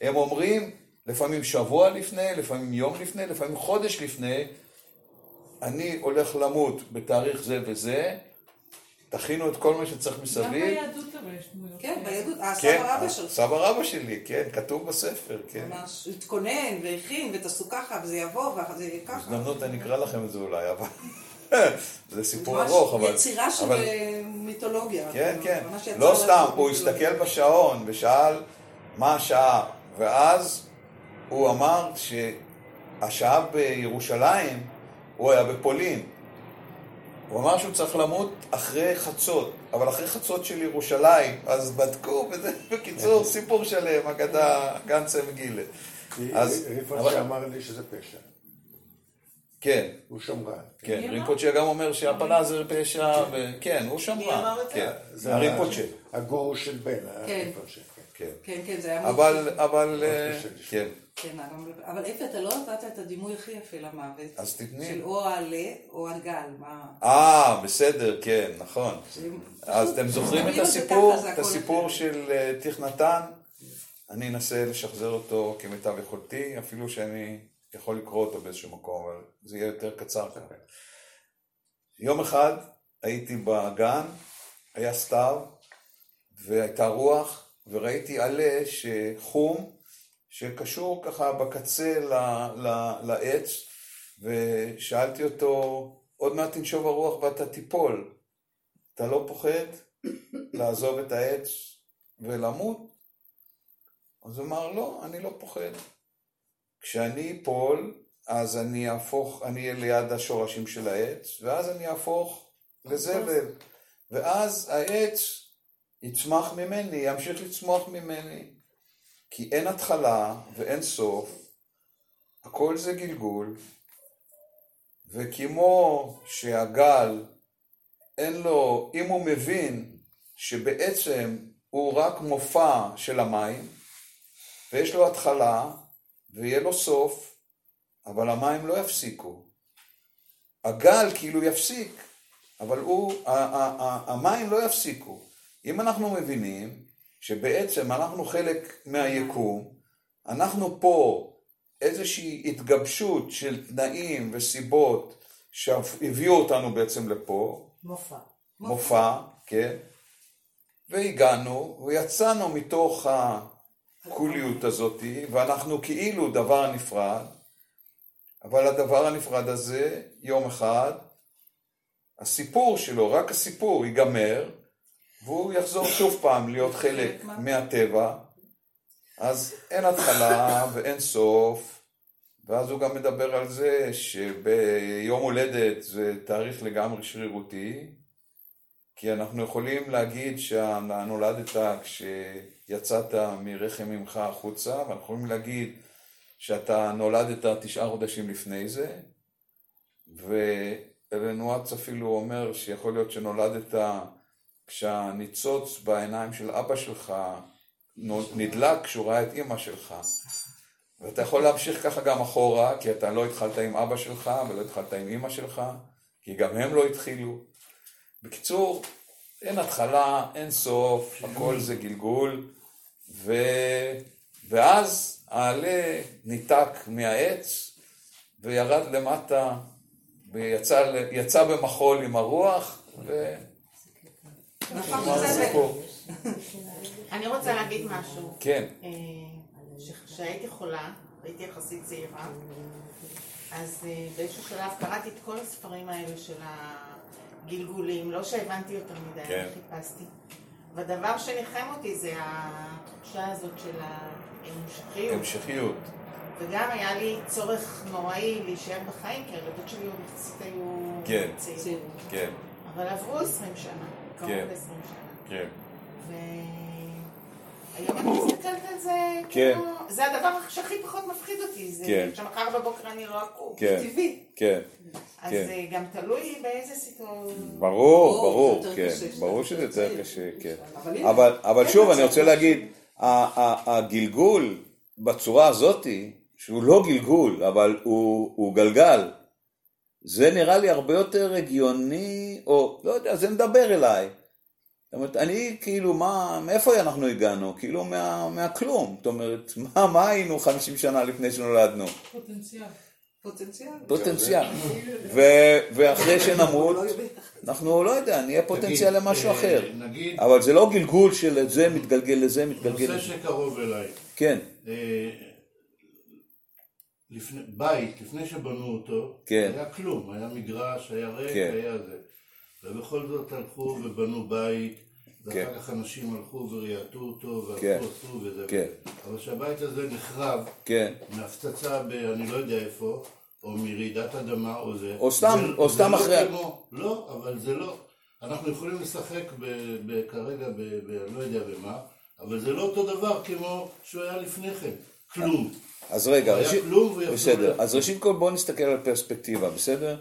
הם אומרים, לפעמים שבוע לפני, לפעמים יום לפני, לפעמים חודש לפני, אני הולך למות בתאריך זה וזה, תכינו את כל מה שצריך מסביב. גם ביהדות אבל יש דמויות. כן, ביהדות, כן, הסבא רבא שלך. סבא רבא שלי, כן, כתוב בספר, כן. ממש, התכונן והכין ותעשו ככה וזה יבוא וזה ככה. הזדמנות אני אקרא לכם את זה אולי, אבל... זה סיפור ארוך, אבל... יצירה של מיתולוגיה. כן, כן. לא סתם, הוא הסתכל בשעון ושאל מה השעה, ואז הוא אמר שהשעה בירושלים, הוא היה בפולין. הוא אמר שהוא צריך למות אחרי חצות, אבל אחרי חצות של ירושלים, אז בדקו, וזה בקיצור סיפור שלם, אגדה גנצה וגילה. ריפוצ'ה אמר לי שזה פשע. כן. הוא שמרן. כן, ריפוצ'ה גם אומר שהפלה זה פשע, כן, הוא שמרן. מי אמר את זה? זה הריפוצ'ה. הגורו של בן, כן. כן. כן, כן, זה היה... אבל, אבל, כן. כן, אבל איפה אתה לא נתת את הדימוי הכי יפה למוות. אז תתני. של או העלה או הגל. אה, בסדר, כן, נכון. אז אתם זוכרים את הסיפור, את הסיפור של תכנתן? אני אנסה לשחזר אותו כמיטב יכולתי, אפילו שאני יכול לקרוא אותו באיזשהו מקום, אבל זה יהיה יותר קצר ככה. יום אחד הייתי בגן, היה סתיו, והייתה רוח, וראיתי עלה שחום, שקשור ככה בקצה ל, ל, לעץ, ושאלתי אותו, עוד מעט תנשוב הרוח ואתה תיפול, אתה לא פוחד לעזוב את העץ ולמות? אז הוא אמר, לא, אני לא פוחד. כשאני אפול, אז אני אהפוך, אני אהיה ליד השורשים של העץ, ואז אני אהפוך לזבל. ואז העץ יצמח ממני, ימשיך לצמוח ממני. כי אין התחלה ואין סוף, הכל זה גלגול, וכמו שהגל, אין לו, אם הוא מבין שבעצם הוא רק מופע של המים, ויש לו התחלה, ויהיה לו סוף, אבל המים לא יפסיקו. הגל כאילו יפסיק, אבל הוא, המים לא יפסיקו. אם אנחנו מבינים שבעצם אנחנו חלק מהיקום, אנחנו פה איזושהי התגבשות של תנאים וסיבות שהביאו אותנו בעצם לפה. מופע. מופע, כן. והגענו ויצאנו מתוך הקוליות הזאת, ואנחנו כאילו דבר נפרד, אבל הדבר הנפרד הזה, יום אחד, הסיפור שלו, רק הסיפור, ייגמר, והוא יחזור שוב פעם להיות חלק מהטבע, אז אין התחלה ואין סוף, ואז הוא גם מדבר על זה שביום הולדת זה תאריך לגמרי שרירותי, כי אנחנו יכולים להגיד שנולדת כשיצאת מרחם אמך החוצה, ואנחנו יכולים להגיד שאתה נולדת תשעה חודשים לפני זה, ואלנואץ אפילו אומר שיכול להיות שנולדת כשהניצוץ בעיניים של אבא שלך נדלק כשהוא ראה את אימא שלך. ואתה יכול להמשיך ככה גם אחורה, כי אתה לא התחלת עם אבא שלך ולא התחלת עם אימא שלך, כי גם הם לא התחילו. בקיצור, אין התחלה, אין סוף, הכל זה גלגול, ו... ואז העלה ניתק מהעץ וירד למטה ויצא במחול עם הרוח, ו... הסיפור. אני רוצה להגיד משהו. כן. אה, כשהייתי חולה, הייתי יחסית צעירה, אז אה, באיזשהו שלב קראתי את כל הספרים האלה של הגלגולים, לא שהבנתי יותר מדי, כן. חיפשתי. והדבר שניחם אותי זה התחושה הזאת של ההמשכיות. המשכיות. וגם היה לי צורך נוראי להישאר בחיים, כי הילדות שלי עוד יחסית היו כן, צעירות. כן, אבל עברו 20 שנה, קרוב כן. ל-20 שנה. כן. והיום אני מסתכלת על זה, כן. כאילו, זה הדבר שהכי פחות מפחיד אותי, זה כן. שמחר בבוקר אני לא אקום, כן, זה טבעי. כן, אז כן. זה גם תלוי באיזה סיטואציה. ברור, ברור, כן, קשה ברור שזה יותר קשה, כן. אבל הנה, אבל, אבל שוב, אני רוצה קשה. להגיד, הגלגול בצורה הזאתי, שהוא לא גלגול, אבל הוא, הוא גלגל, זה נראה לי הרבה יותר הגיוני, או לא יודע, זה מדבר אליי. זאת אומרת, אני כאילו, מה, מאיפה אנחנו הגענו? כאילו מה, מהכלום. זאת אומרת, מה, מה היינו 50 שנה לפני שנולדנו? פוטנציאל. פוטנציאל. פוטנציאל. ו- ואחרי שנמות, אנחנו, לא יודע, נהיה פוטנציאל נגיד, למשהו אה, אחר. נגיד- אבל זה לא גלגול של זה מתגלגל לזה, מתגלגל נושא לזה. שקרוב אליי. כן. לפני, בית, לפני שבנו אותו, כן. היה כלום, היה מגרש, היה ריק, כן. היה זה. ובכל זאת הלכו ובנו בית, כן. ואחר כך אנשים הלכו וריהטו אותו, כן. והלכו עשו וזה. כן. אבל כשהבית הזה נחרב, כן. מהפצצה ב... אני לא יודע איפה, או מרעידת אדמה או זה. או סתם- זה- או זה סתם לא אחרי- כמו- לא, אבל זה לא. אנחנו יכולים לשחק ב- ב- כרגע, ב- ב- לא יודע במה, אבל זה לא אותו דבר כמו שהוא היה לפני כן. כלום. אז רגע, היה ראשית, בסדר, אז ראשית כל בואו נסתכל על פרספקטיבה, בסדר?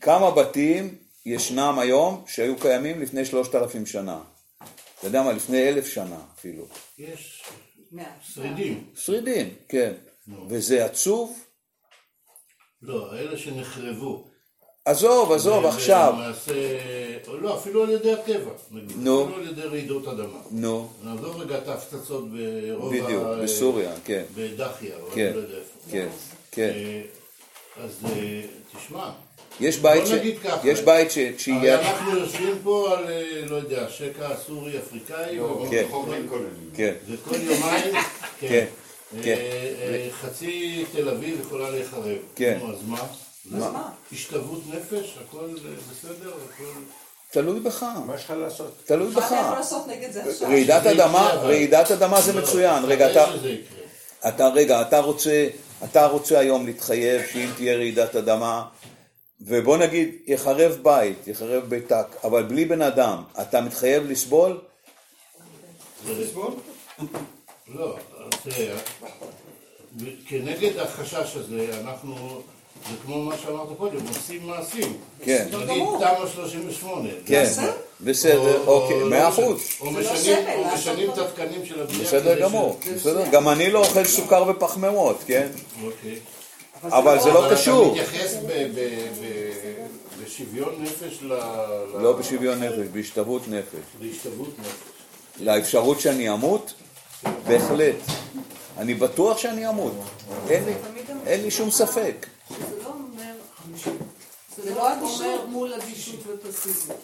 כמה בתים ישנם היום שהיו קיימים לפני שלושת אלפים שנה? אתה יודע מה, לפני אלף שנה אפילו. יש שרידים. שרידים, כן. וזה עצוב? לא, אלה שנחרבו. עזוב, עזוב, עכשיו. למעשה, או לא, אפילו על ידי הטבע, נגיד. נו. אפילו על ידי רעידות אדמה. נו. נעזוב רגע את ההפצצות ברוב בדיוק, ה- בסוריה, כן. בדחיה, או כן, אני לא יודע איפה. כן, כן. אה, אז אה, תשמע. יש בית בוא ש- נגיד ככה. יש בית ש- הרי אנחנו יושבים פה על, אה, לא יודע, שקע סורי אפריקאי. לא, וכל- כן, כל- כן. וכל יומיים, כן, אה, כן. אה, חצי תל אביב יכולה להיחרב. כן. נו, אז מה? מה? אז מה? השתוות נפש, הכל בסדר, הכל... תלוי בך. מה יש לך לעשות? תלוי מה בך. אתה יכול לעשות נגד זה עכשיו? רעידת אדמה, רעידת אדמה זה לא, מצוין. רגע, אתה. אתה, רגע, אתה רוצה, אתה רוצה היום להתחייב שאם תהיה רעידת אדמה, ובוא נגיד, יחרב בית, יחרב ביתק, אבל בלי בן אדם, אתה מתחייב לסבול? לסבול? לא, כנגד החשש הזה, אנחנו, זה כמו מה שאמרת קודם, עושים מעשים. כן. נגיד תמ"א 38. כן, בסדר, או- אוקיי, או- מאה לא אחוז. או לא משנים- את. התקנים של הבנייה. בסדר גמור, בסדר, גם אני לא אוכל סוכר ופחמימות, כן? אוקיי. אבל זה לא קשור. אתה מתייחס ב- ב- ב- בשוויון נפש ל... ל- לא בשוויון נפש, בהשתוות נפש. בהשתוות נפש. לאפשרות שאני אמות? בהחלט. אני בטוח שאני אמות. אין לי שום ספק. לא לא אדישות. אומר מול אדישות ופסיביות.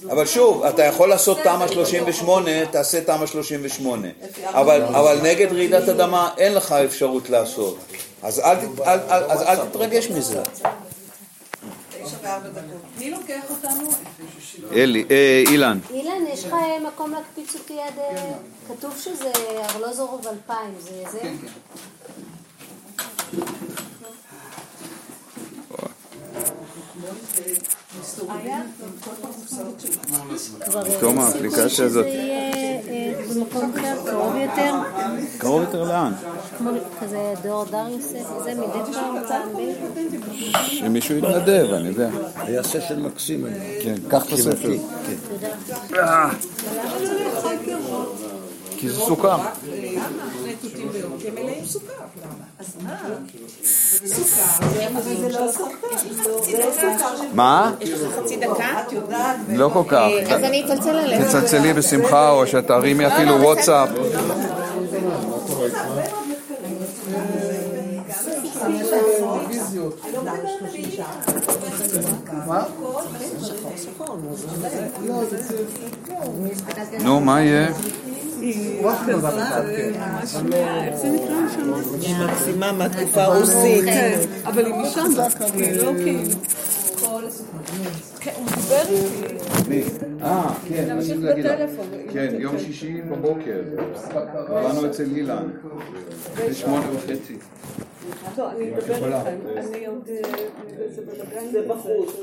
זה אבל אומר שוב, אתה יכול לעשות תמ"א זה 38, לא תעשה תמ"א 38. לפי אבל. נגד רעידת אדמה אין לך אפשרות לעשות. אז אל, תתרגש מזה. מי לוקח אותנו? אלי, אה, אילן. אילן, יש לך מקום להקפיץ אותי עד... אה, כתוב שזה ארלוזורוב 2000, זה זה? פתאום האפליקציה הזאת... אה, במקום אחר, קרוב יותר, קרוב יותר לאן? כמו כזה דור דריוס, זה מדי פעם. שמישהו יתנדב, אני יודע. היה סשן מקסים היום. כן, קח את הספר. אה, כי זה סוכר. מה? לך חצי דקה? את יודעת. לא כל כך. אז אני אצלצל עליך. תצלצלי בשמחה, או שתרימי אפילו וואטסאפ. נו, מה יהיה? היא מקסימה מהתקופה הרוסית. אבל היא משם, היא לא כאילו. כן, הוא דיבר איתי. אה, כן, לך. בטלפון. כן, יום שישי בבוקר. באנו אצל אילן. בשמונה וחצי. טוב, אני את אדבר. איתכם. אני עוד... אה, זה בחוץ.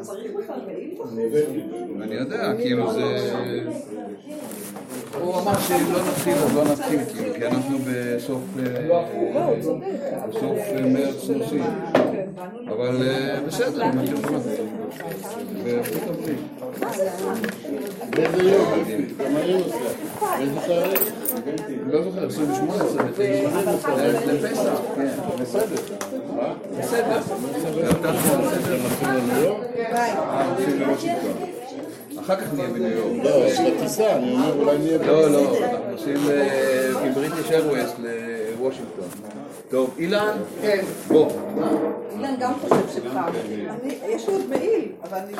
צריך בכלל מעיל בחוץ? אני יודע, כאילו זה... הוא אמר שאם לא נתחיל אז לא נתחיל, כאילו, כי אנחנו בסוף... אה, בסוף אה, מרץ נוסעים. אבל בסדר, אם את יכולה. בארצות הברית. באיזה יום? גם אני נוסע. באיזה תאריך? לא זוכר, 28, 29. לפסח, כן, אחר כך נהיה בניו יורק. לא, יש לך טיסה, אני אומר אולי נהיה... לא, לא, אנחנו נוסעים עם בריטיש לוושינגטון. טוב, אילן? כן. בוא. אילן גם חושב שפעם. יש עוד מעיל, אבל אני...